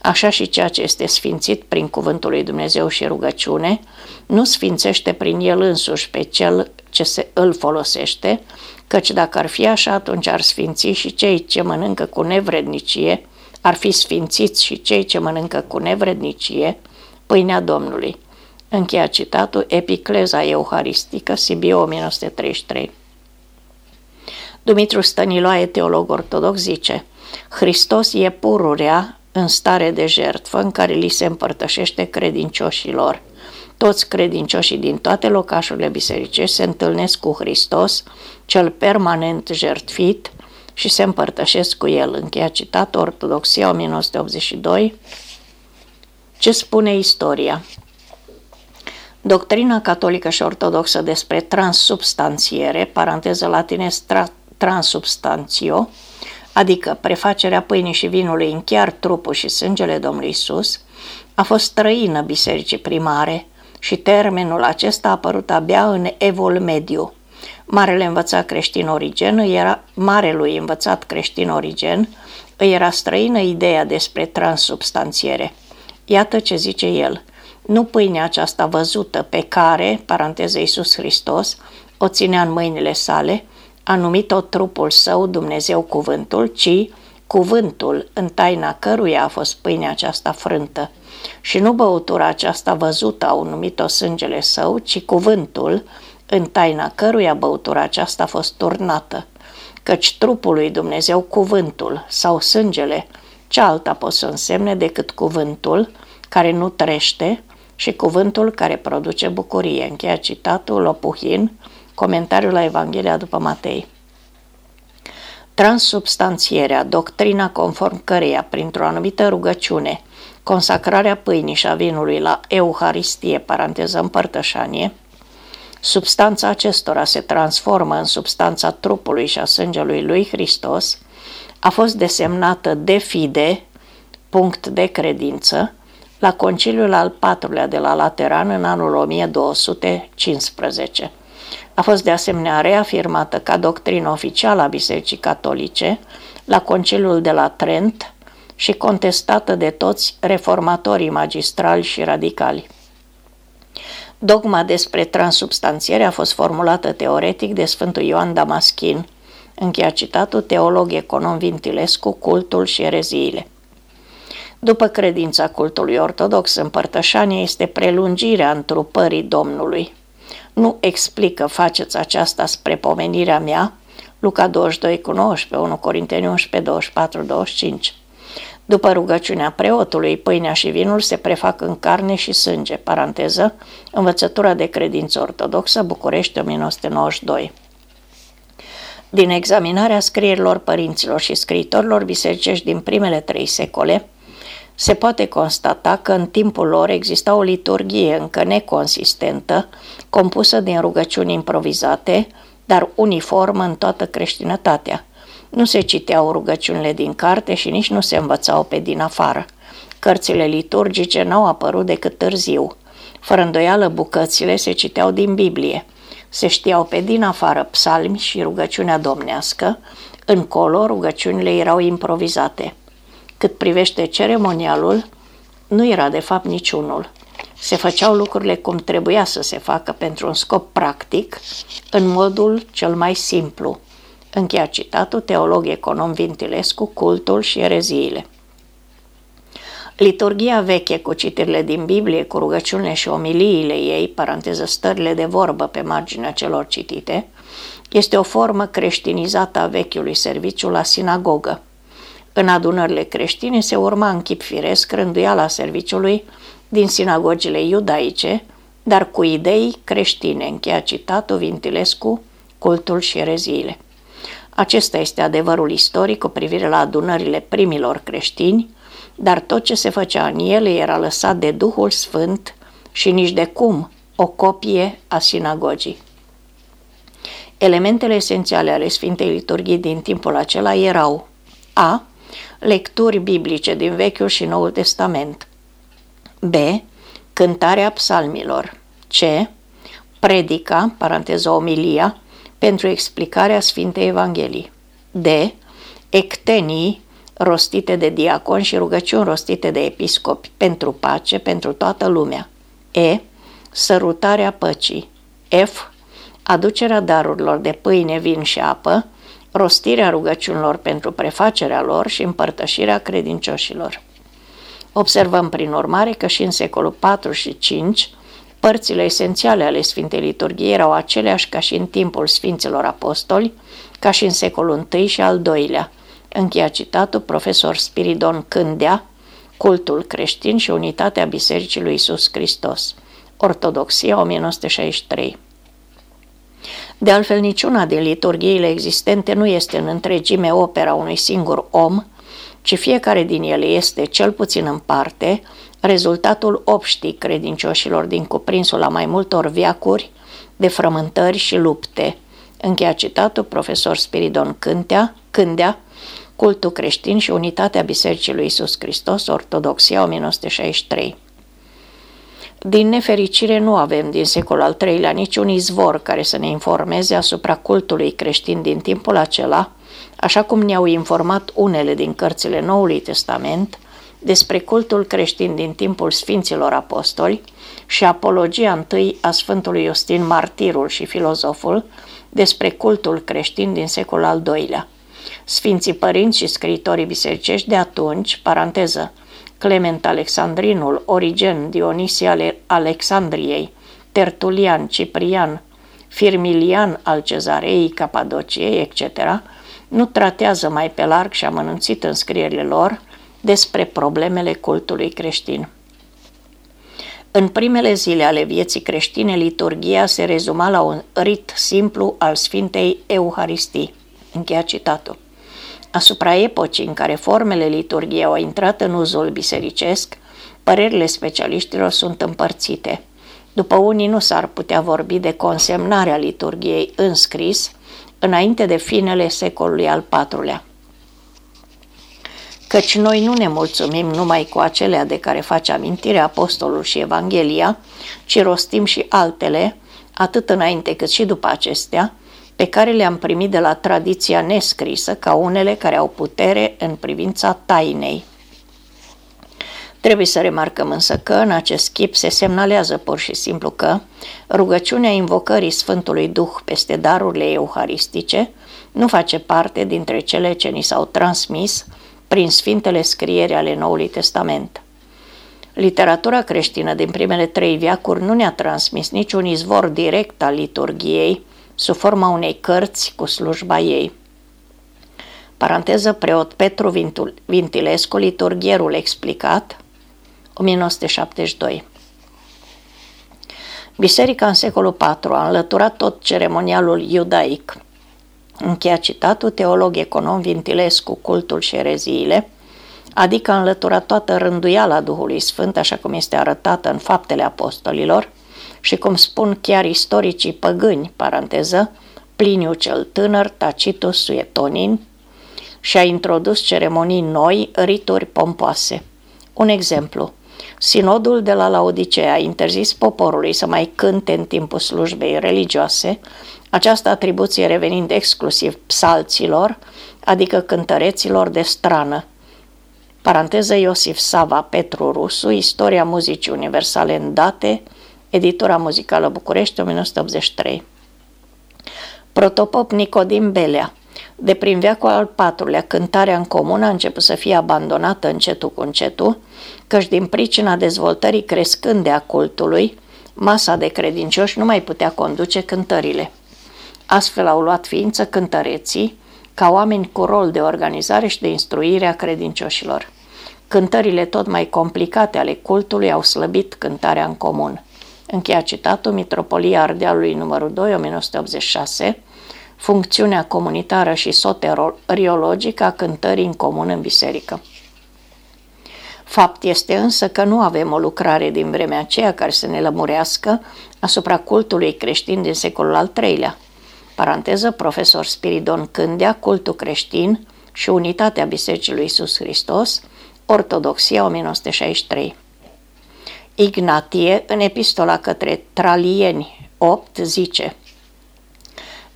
Așa și ceea ce este sfințit prin cuvântul lui Dumnezeu și rugăciune, nu sfințește prin el însuși pe cel ce se îl folosește, căci dacă ar fi așa, atunci ar sfinți și cei ce mănâncă cu nevrednicie, ar fi sfințiți și cei ce mănâncă cu nevrednicie pâinea Domnului. Încheia citatul Epicleza Euharistică, Sibiu 1933. Dumitru Stăniloae, teolog ortodox, zice Hristos e pururea în stare de jertfă în care li se împărtășește credincioșilor. Toți credincioșii din toate locașurile bisericești se întâlnesc cu Hristos, cel permanent jertfit, și se împărtășesc cu el. Încheia citat Ortodoxia 1982. Ce spune istoria? Doctrina catolică și ortodoxă despre transubstanțiere, paranteză latine transubstanțio, adică prefacerea pâinii și vinului în chiar trupul și sângele Domnului Isus, a fost străină bisericii primare și termenul acesta a apărut abia în Evul Mediu. Marele învățat creștin Origen era, marelui învățat creștin Origen îi era străină ideea despre transubstanțiere. Iată ce zice el. Nu pâinea aceasta văzută pe care, paranteză Iisus Hristos, o ținea în mâinile sale, a numit-o trupul său Dumnezeu cuvântul, ci cuvântul în taina căruia a fost pâinea aceasta frântă. Și nu băutura aceasta văzută au numit-o sângele său, ci cuvântul în taina căruia băutura aceasta a fost turnată. Căci trupul lui Dumnezeu cuvântul sau sângele, ce alta pot să însemne decât cuvântul care nu trește și cuvântul care produce bucurie. Încheia citatul Lopuhin, Comentariul la Evanghelia după Matei. Transubstanțierea, doctrina conform căreia, printr-o anumită rugăciune, consacrarea pâinii și a vinului la Euharistie, paranteză împărtășanie, substanța acestora se transformă în substanța trupului și a sângelui lui Hristos, a fost desemnată de fide, punct de credință, la conciliul al patrulea de la Lateran în anul 1215. A fost de asemenea reafirmată ca doctrină oficială a Bisericii Catolice la Conciliul de la Trent și contestată de toți reformatorii magistrali și radicali. Dogma despre transubstanțiere a fost formulată teoretic de Sfântul Ioan Damaschin, încheia citatul teolog econom Vintilescu, cultul și ereziile. După credința cultului ortodox, împărtășania este prelungirea întrupării Domnului – nu explică faceți aceasta spre pomenirea mea, Luca 22 cu 19, 1 Corinteni 11, 24, 25. După rugăciunea preotului, pâinea și vinul se prefac în carne și sânge, paranteză, învățătura de credință ortodoxă, București 1992. Din examinarea scrierilor părinților și scriitorilor bisericești din primele trei secole, se poate constata că în timpul lor exista o liturghie încă neconsistentă, compusă din rugăciuni improvizate, dar uniformă în toată creștinătatea. Nu se citeau rugăciunile din carte și nici nu se învățau pe din afară. Cărțile liturgice n-au apărut decât târziu. Fără îndoială, bucățile se citeau din Biblie. Se știau pe din afară psalmi și rugăciunea domnească, încolo rugăciunile erau improvizate. Cât privește ceremonialul, nu era de fapt niciunul. Se făceau lucrurile cum trebuia să se facă pentru un scop practic, în modul cel mai simplu. Încheia citatul teolog econom Vintilescu, cultul și ereziile. Liturgia veche cu citirile din Biblie, cu rugăciunile și omiliile ei, paranteză stările de vorbă pe marginea celor citite, este o formă creștinizată a vechiului serviciu la sinagogă. În adunările creștine se urma în chip firesc rânduiala serviciului din sinagogile iudaice, dar cu idei creștine, încheia citatul Vintilescu, cultul și ereziile. Acesta este adevărul istoric cu privire la adunările primilor creștini, dar tot ce se făcea în ele era lăsat de Duhul Sfânt și nici de cum o copie a sinagogii. Elementele esențiale ale Sfintei Liturghii din timpul acela erau a lecturi biblice din Vechiul și Noul Testament. B. Cântarea psalmilor. C. Predica, paranteză omilia, pentru explicarea Sfintei Evangelii. D. Ectenii, rostite de diacon și rugăciuni rostite de episcopi pentru pace, pentru toată lumea. E. Sărutarea păcii. F. Aducerea darurilor de pâine, vin și apă, rostirea rugăciunilor pentru prefacerea lor și împărtășirea credincioșilor. Observăm prin urmare că și în secolul 4 și 5 părțile esențiale ale Sfintei Liturghii erau aceleași ca și în timpul Sfinților Apostoli, ca și în secolul I și al II-lea. Încheia citatul profesor Spiridon Cândea, Cultul creștin și unitatea Bisericii lui Isus Hristos. Ortodoxia 1963 De altfel, niciuna din liturghiile existente nu este în întregime opera unui singur om, ci fiecare din ele este, cel puțin în parte, rezultatul obștii credincioșilor din cuprinsul la mai multor viacuri de frământări și lupte. Încheia citatul profesor Spiridon Cântea, Cândea, Cultul creștin și unitatea Bisericii lui Isus Hristos, Ortodoxia 1963. Din nefericire nu avem din secolul al III-lea niciun izvor care să ne informeze asupra cultului creștin din timpul acela, așa cum ne-au informat unele din cărțile Noului Testament despre cultul creștin din timpul Sfinților Apostoli și apologia întâi a Sfântului Iustin Martirul și filozoful despre cultul creștin din secolul al II-lea. Sfinții părinți și scriitorii bisericești de atunci, paranteză, Clement Alexandrinul, Origen, Dionisie ale Alexandriei, Tertulian, Ciprian, Firmilian al Cezarei, Capadociei, etc., nu tratează mai pe larg și amănunțit în scrierile lor despre problemele cultului creștin. În primele zile ale vieții creștine, liturgia se rezuma la un rit simplu al Sfintei Euharistii. Încheia citatul. Asupra epocii în care formele liturgiei au intrat în uzul bisericesc, părerile specialiștilor sunt împărțite. După unii nu s-ar putea vorbi de consemnarea liturgiei în scris înainte de finele secolului al IV-lea. Căci noi nu ne mulțumim numai cu acelea de care face amintire Apostolul și Evanghelia, ci rostim și altele, atât înainte cât și după acestea, pe care le-am primit de la tradiția nescrisă ca unele care au putere în privința tainei. Trebuie să remarcăm însă că în acest chip se semnalează pur și simplu că rugăciunea invocării Sfântului Duh peste darurile euharistice nu face parte dintre cele ce ni s-au transmis prin sfintele scrieri ale Noului Testament. Literatura creștină din primele trei viacuri nu ne-a transmis niciun izvor direct al liturgiei sub forma unei cărți cu slujba ei. Paranteză preot Petru Vintilescu, liturghierul explicat, 1972. Biserica în secolul IV a înlăturat tot ceremonialul iudaic. Încheia citatul teolog econom Vintilescu, cultul și ereziile, adică a înlăturat toată rânduiala Duhului Sfânt, așa cum este arătată în faptele apostolilor, și cum spun chiar istoricii păgâni, paranteză, Pliniu cel tânăr, Tacitus Suetonin, și a introdus ceremonii noi, rituri pompoase. Un exemplu. Sinodul de la Laodicea a interzis poporului să mai cânte în timpul slujbei religioase, această atribuție revenind exclusiv psalților, adică cântăreților de strană. Paranteză Iosif Sava Petru Rusu, Istoria muzicii universale în date, Editura muzicală București, 1983. Protopop Nicodim Belea de prin veacul al patrulea, cântarea în comun a început să fie abandonată încetul cu încetul, căci din pricina dezvoltării crescânde a cultului, masa de credincioși nu mai putea conduce cântările. Astfel au luat ființă cântăreții, ca oameni cu rol de organizare și de instruire a credincioșilor. Cântările tot mai complicate ale cultului au slăbit cântarea în comun. Încheia citatul Mitropolia Ardealului numărul 2, 1986, funcțiunea comunitară și soteriologică a cântării în comun în biserică. Fapt este însă că nu avem o lucrare din vremea aceea care să ne lămurească asupra cultului creștin din secolul al III-lea. Paranteză, profesor Spiridon Cândea, cultul creștin și unitatea Bisericii lui Iisus Hristos, Ortodoxia 1963. Ignatie, în epistola către Tralieni 8, zice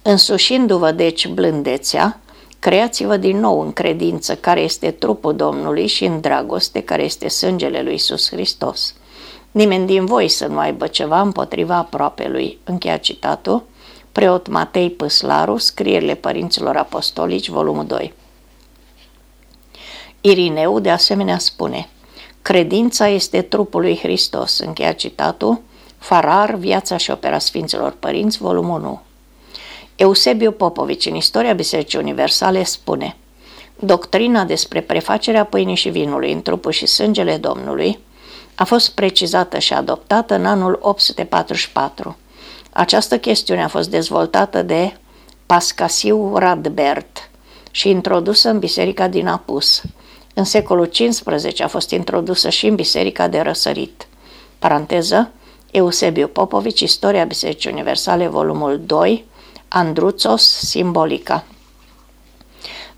Însușindu-vă deci blândețea, Creați-vă din nou în credință care este trupul Domnului și în dragoste care este sângele lui Iisus Hristos. Nimeni din voi să nu aibă ceva împotriva aproapelui. Încheia citatul. Preot Matei Păslaru, Scrierile Părinților Apostolici, volumul 2. Irineu de asemenea spune Credința este trupul lui Hristos. Încheia citatul. Farar, Viața și opera Sfinților Părinți, volumul 1. Eusebiu Popovici, în Istoria Bisericii Universale, spune Doctrina despre prefacerea pâinii și vinului în trupul și sângele Domnului a fost precizată și adoptată în anul 844. Această chestiune a fost dezvoltată de Pascasiu Radbert și introdusă în biserica din Apus. În secolul XV a fost introdusă și în biserica de răsărit. Paranteză, Eusebiu Popovici, Istoria Bisericii Universale, volumul 2, Andruțos Simbolica.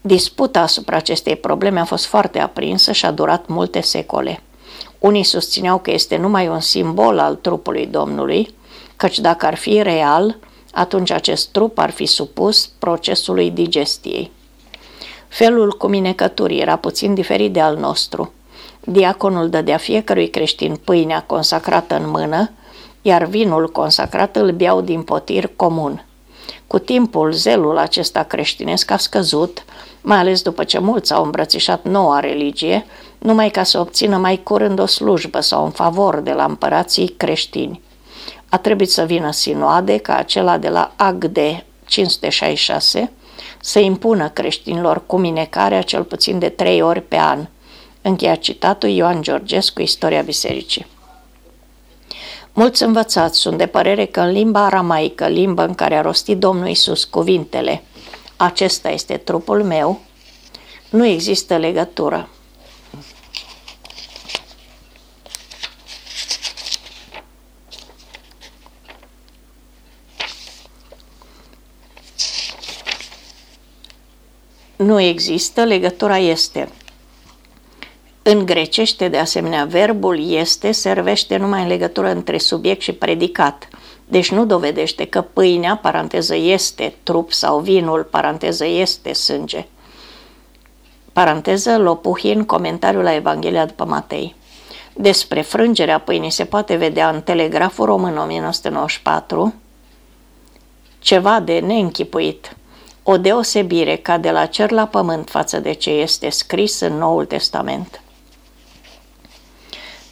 Disputa asupra acestei probleme a fost foarte aprinsă și a durat multe secole. Unii susțineau că este numai un simbol al trupului Domnului, căci dacă ar fi real, atunci acest trup ar fi supus procesului digestiei. Felul cuminecăturii era puțin diferit de al nostru. Diaconul dădea fiecărui creștin pâinea consacrată în mână, iar vinul consacrat îl beau din potir comun. Cu timpul, zelul acesta creștinesc a scăzut, mai ales după ce mulți au îmbrățișat noua religie, numai ca să obțină mai curând o slujbă sau un favor de la împărații creștini. A trebuit să vină sinoade ca acela de la Agde 566 să impună creștinilor cuminecarea cel puțin de trei ori pe an. Încheia citatul Ioan Georgescu, Istoria Bisericii. Mulți învățați sunt de părere că în limba aramaică, limba în care a rostit Domnul Isus cuvintele, acesta este trupul meu, nu există legătură. Nu există, legătura este. În grecește, de asemenea, verbul este servește numai în legătură între subiect și predicat. Deci nu dovedește că pâinea, paranteză, este trup sau vinul, paranteză, este sânge. Paranteză, Lopuhin, comentariul la Evanghelia după Matei. Despre frângerea pâinii se poate vedea în Telegraful Român 1994 ceva de neînchipuit o deosebire ca de la cer la pământ față de ce este scris în Noul Testament.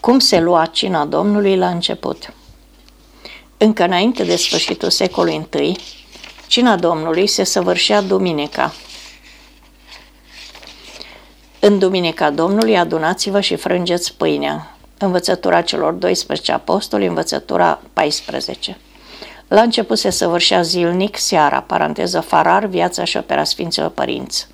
Cum se lua cina Domnului la început? Încă înainte de sfârșitul secolului I, cina Domnului se săvârșea duminica. În duminica Domnului adunați-vă și frângeți pâinea. Învățătura celor 12 apostoli, învățătura 14. La început se săvârșea zilnic seara, paranteză farar, viața și opera Sfinților Părinți,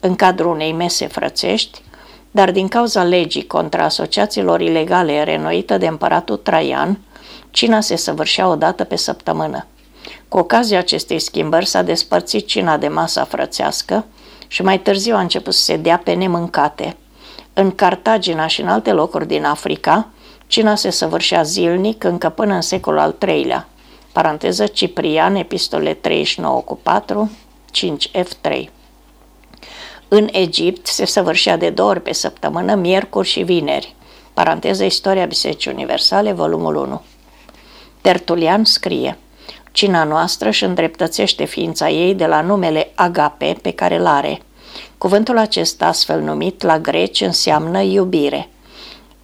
în cadrul unei mese frățești, dar din cauza legii contra asociațiilor ilegale renoită de împăratul Traian, cina se săvârșea o dată pe săptămână. Cu ocazia acestei schimbări s-a despărțit cina de masa frățească și mai târziu a început să se dea pe nemâncate. În Cartagina și în alte locuri din Africa, cina se săvârșea zilnic încă până în secolul al III-lea paranteză Ciprian, epistole 39 cu 4, 5 F3. În Egipt se săvârșea de două ori pe săptămână, miercuri și vineri. Paranteză Istoria Bisericii Universale, volumul 1. Tertulian scrie Cina noastră își îndreptățește ființa ei de la numele agape pe care îl are. Cuvântul acesta, astfel numit la greci, înseamnă iubire –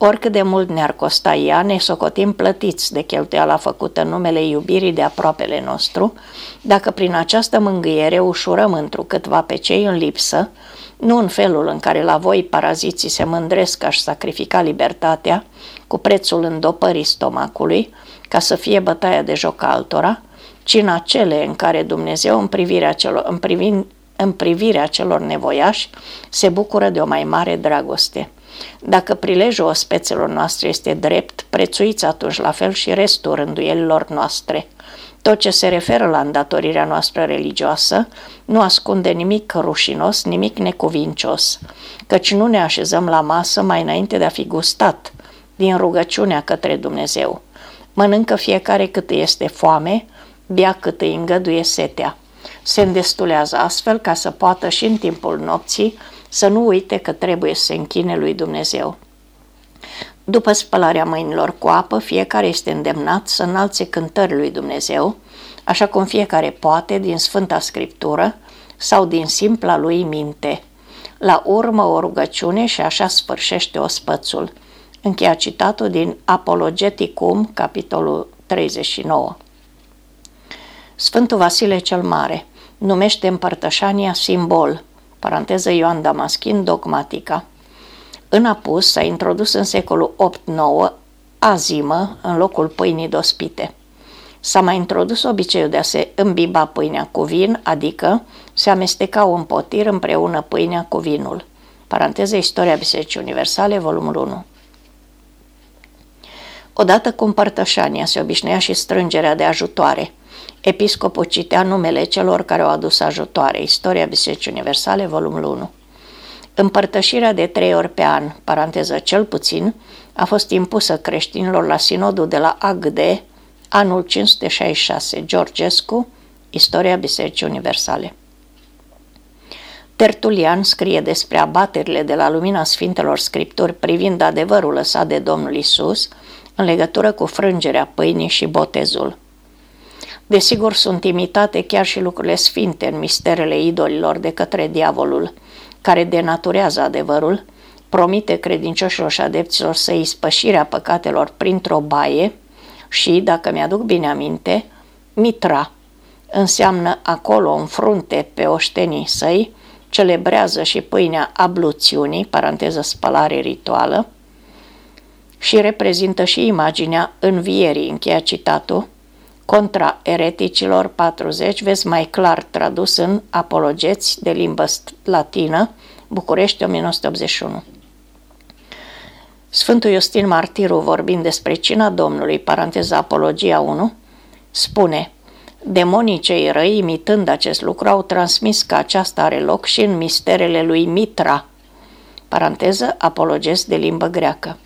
Oricât de mult ne-ar costa ea, ne socotim plătiți de cheltuiala făcută în numele iubirii de aproapele nostru, dacă prin această mângâiere ușurăm întrucâtva pe cei în lipsă, nu în felul în care la voi paraziții se mândresc aș sacrifica libertatea cu prețul îndopării stomacului, ca să fie bătaia de joc altora, ci în acele în care Dumnezeu în privirea celor, în privin, în privirea celor nevoiași se bucură de o mai mare dragoste. Dacă prilejul ospețelor noastre este drept, prețuiți atunci la fel și restul rânduielilor noastre. Tot ce se referă la îndatorirea noastră religioasă nu ascunde nimic rușinos, nimic necuvincios, căci nu ne așezăm la masă mai înainte de a fi gustat din rugăciunea către Dumnezeu. Mănâncă fiecare cât îi este foame, bea cât îi îngăduie setea. Se îndestulează astfel ca să poată și în timpul nopții să nu uite că trebuie să se închine lui Dumnezeu. După spălarea mâinilor cu apă, fiecare este îndemnat să înalțe cântări lui Dumnezeu, așa cum fiecare poate din Sfânta Scriptură sau din simpla lui minte. La urmă o rugăciune și așa sfârșește ospățul. Încheia citatul din Apologeticum, capitolul 39. Sfântul Vasile cel Mare numește împărtășania simbol, paranteză Ioan Damaschin, dogmatica. În apus s-a introdus în secolul 8-9 azimă în locul pâinii dospite. S-a mai introdus obiceiul de a se îmbiba pâinea cu vin, adică se amestecau în potir împreună pâinea cu vinul. Paranteză Istoria Bisericii Universale, volumul 1. Odată cu împărtășania se obișnuia și strângerea de ajutoare. Episcopul citea numele celor care au adus ajutoare. Istoria Bisericii Universale, volumul 1. Împărtășirea de trei ori pe an, paranteză cel puțin, a fost impusă creștinilor la sinodul de la Agde, anul 566, Georgescu, Istoria Bisericii Universale. Tertulian scrie despre abaterile de la lumina Sfintelor Scripturi privind adevărul lăsat de Domnul Isus în legătură cu frângerea pâinii și botezul. Desigur, sunt imitate chiar și lucrurile sfinte în misterele idolilor de către diavolul, care denaturează adevărul, promite credincioșilor și adepților să îi spășirea păcatelor printr-o baie și, dacă mi-aduc bine aminte, mitra. Înseamnă acolo în frunte pe oștenii săi, celebrează și pâinea abluțiunii, paranteză spălare rituală, și reprezintă și imaginea învierii, încheia citatul, contra ereticilor 40, vezi mai clar tradus în Apologeți de limbă latină, București 1981. Sfântul Iustin Martiru, vorbind despre cina Domnului, paranteza Apologia 1, spune Demonii cei răi, imitând acest lucru, au transmis că aceasta are loc și în misterele lui Mitra, paranteză Apologest de limbă greacă.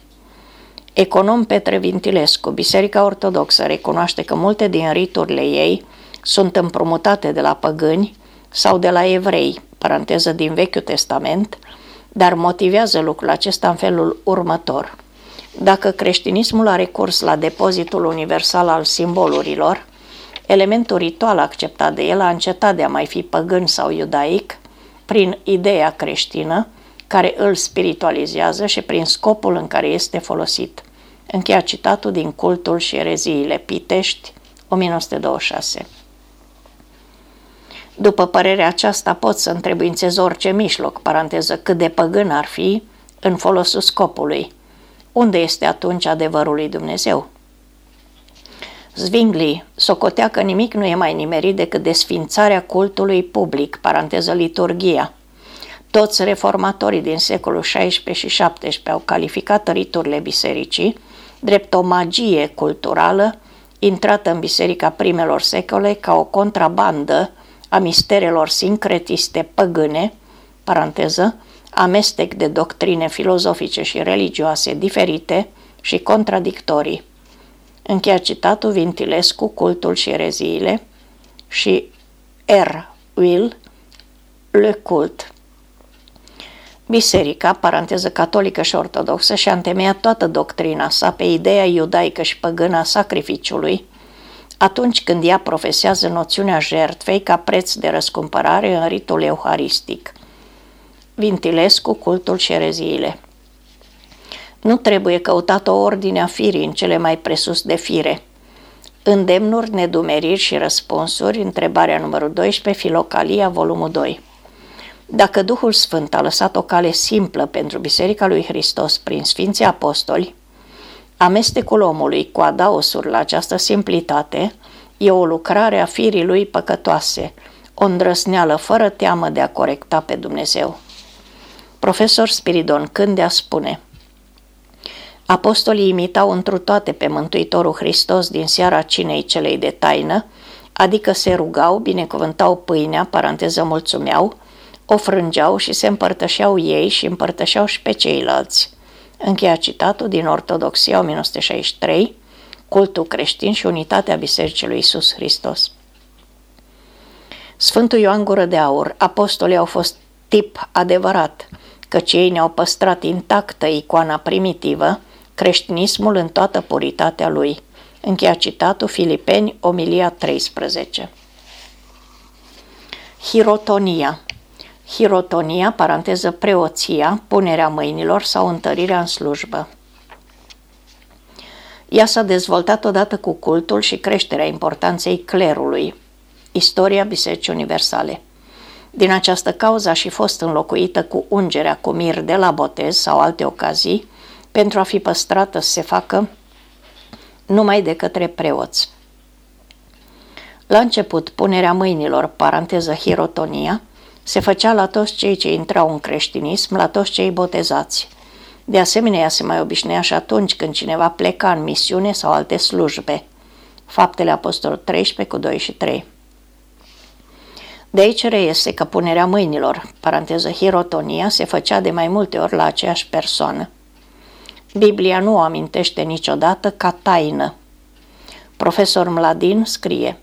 Econom Petre Vintilescu, Biserica Ortodoxă recunoaște că multe din riturile ei sunt împrumutate de la păgâni sau de la evrei, paranteză din Vechiul Testament, dar motivează lucrul acesta în felul următor. Dacă creștinismul a recurs la depozitul universal al simbolurilor, elementul ritual acceptat de el a încetat de a mai fi păgân sau iudaic prin ideea creștină, care îl spiritualizează și prin scopul în care este folosit. Încheia citatul din Cultul și ereziile Pitești, 1926. După părerea aceasta pot să întrebuințez orice mișloc, paranteză, cât de păgân ar fi, în folosul scopului. Unde este atunci adevărul lui Dumnezeu? Zwingli socotea că nimic nu e mai nimerit decât desfințarea cultului public, paranteză liturgia. Toți reformatorii din secolul XVI și XVII au calificat riturile bisericii drept o magie culturală intrată în biserica primelor secole ca o contrabandă a misterelor sincretiste păgâne, paranteză, amestec de doctrine filozofice și religioase diferite și contradictorii. Încheia citatul Vintilescu, Cultul și ereziile și R. Will, Le Cult. Biserica, paranteză catolică și ortodoxă, și-a întemeiat toată doctrina sa pe ideea iudaică și păgână a sacrificiului, atunci când ea profesează noțiunea jertfei ca preț de răscumpărare în ritul euharistic. Vintilescu, cultul și ereziile Nu trebuie căutat o ordine a firii în cele mai presus de fire. Îndemnuri, nedumeriri și răspunsuri, întrebarea numărul 12, Filocalia, volumul 2. Dacă Duhul Sfânt a lăsat o cale simplă pentru Biserica lui Hristos prin Sfinții Apostoli, amestecul omului cu adaosuri la această simplitate e o lucrare a firii lui păcătoase, o îndrăsneală fără teamă de a corecta pe Dumnezeu. Profesor Spiridon Cândea spune Apostolii imitau întru toate pe Mântuitorul Hristos din seara cinei celei de taină, adică se rugau, binecuvântau pâinea, paranteză mulțumeau, o frângeau și se împărtășeau ei și împărtășeau și pe ceilalți. Încheia citatul din Ortodoxia 1963, Cultul creștin și unitatea Bisericii lui Iisus Hristos. Sfântul Ioan Gură de Aur, apostolii au fost tip adevărat, căci ei ne-au păstrat intactă icoana primitivă, creștinismul în toată puritatea lui. Încheia citatul Filipeni, Omilia 13. Hirotonia Hirotonia, paranteză preoția, punerea mâinilor sau întărirea în slujbă. Ea s-a dezvoltat odată cu cultul și creșterea importanței clerului. Istoria Bisericii Universale. Din această cauză a și fost înlocuită cu ungerea cu mir de la botez sau alte ocazii, pentru a fi păstrată să se facă numai de către preoți. La început, punerea mâinilor, paranteză hirotonia, se făcea la toți cei ce intrau în creștinism, la toți cei botezați. De asemenea, ea se mai obișnuia și atunci când cineva pleca în misiune sau alte slujbe. Faptele Apostol 13 cu 2 și 3. De aici reiese că punerea mâinilor, paranteză hirotonia, se făcea de mai multe ori la aceeași persoană. Biblia nu o amintește niciodată ca taină. Profesor Mladin scrie,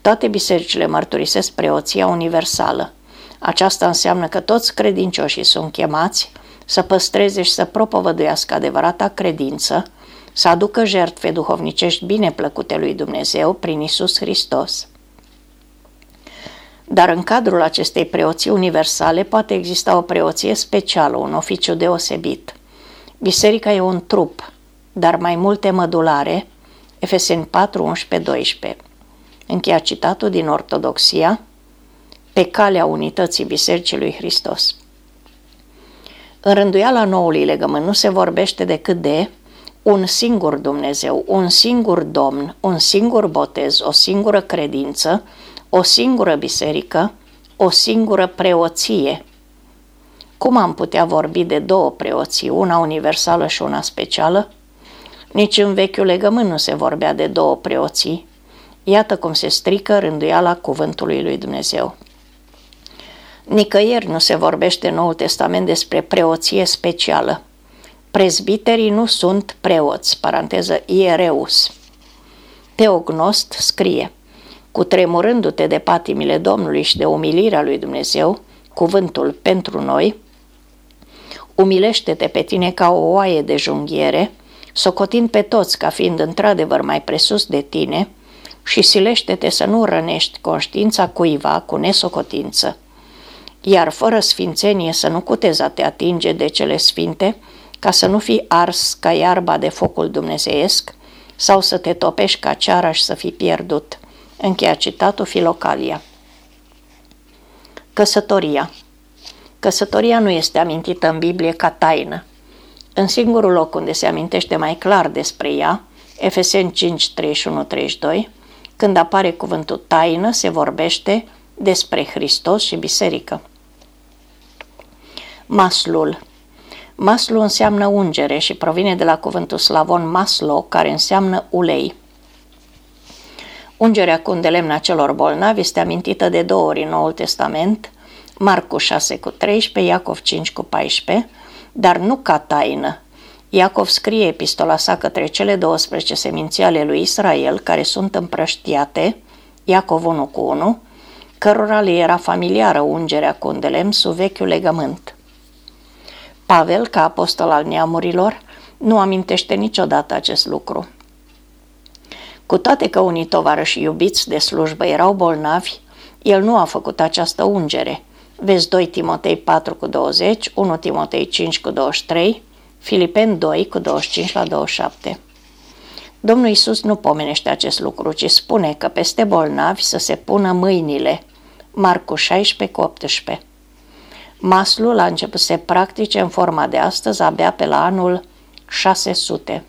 toate bisericile mărturisesc preoția universală. Aceasta înseamnă că toți credincioșii sunt chemați să păstreze și să propovăduiască adevărata credință, să aducă jertfe duhovnicești bine plăcute lui Dumnezeu prin Isus Hristos. Dar în cadrul acestei preoții universale poate exista o preoție specială, un oficiu deosebit. Biserica e un trup, dar mai multe mădulare, Efeseni 4, 11, 12. Încheia citatul din Ortodoxia, pe calea unității Bisericii lui Hristos. În rânduiala noului legământ nu se vorbește decât de un singur Dumnezeu, un singur Domn, un singur botez, o singură credință, o singură biserică, o singură preoție. Cum am putea vorbi de două preoții, una universală și una specială? Nici în vechiul legământ nu se vorbea de două preoții. Iată cum se strică rânduiala cuvântului lui Dumnezeu. Nicăieri nu se vorbește în Noul Testament despre preoție specială. Prezbiterii nu sunt preoți, paranteză iereus. Teognost scrie, cu tremurându-te de patimile Domnului și de umilirea lui Dumnezeu, cuvântul pentru noi, umilește-te pe tine ca o oaie de junghiere, socotind pe toți ca fiind într-adevăr mai presus de tine și silește-te să nu rănești conștiința cuiva cu nesocotință iar fără sfințenie să nu cutezi a te atinge de cele sfinte, ca să nu fii ars ca iarba de focul dumnezeiesc, sau să te topești ca cearaș și să fii pierdut. Încheia citatul Filocalia. Căsătoria Căsătoria nu este amintită în Biblie ca taină. În singurul loc unde se amintește mai clar despre ea, Efeseni 5, 31-32, când apare cuvântul taină, se vorbește despre Hristos și biserică. Maslul. Maslu înseamnă ungere și provine de la cuvântul slavon maslo, care înseamnă ulei. Ungerea cu de lemn a celor bolnavi este amintită de două ori în Noul Testament, Marcu 6 cu 13, Iacov 5 cu 14, dar nu ca taină. Iacov scrie epistola sa către cele 12 seminții ale lui Israel care sunt împrăștiate, Iacov 1 cu 1, cărora le era familiară ungerea cu de lemn sub vechiul legământ. Pavel, ca apostol al neamurilor, nu amintește niciodată acest lucru. Cu toate că unii tovarăși iubiți de slujbă erau bolnavi, el nu a făcut această ungere. Vezi 2 Timotei 4 cu 20, 1 Timotei 5 cu 23, Filipen 2 cu 25 la 27. Domnul Isus nu pomenește acest lucru, ci spune că peste bolnavi să se pună mâinile. Marcu 16 cu 18. Maslul a început să se practice în forma de astăzi abia pe la anul 600.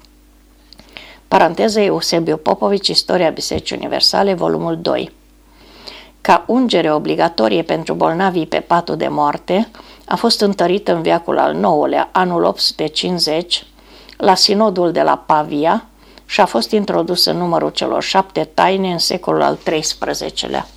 Paranteză Eusebiu Popovici, Istoria Bisericii Universale, volumul 2. Ca ungere obligatorie pentru bolnavii pe patul de moarte, a fost întărită în viacul al IX-lea, anul 850, la sinodul de la Pavia și a fost introdusă în numărul celor șapte taine în secolul al XIII-lea.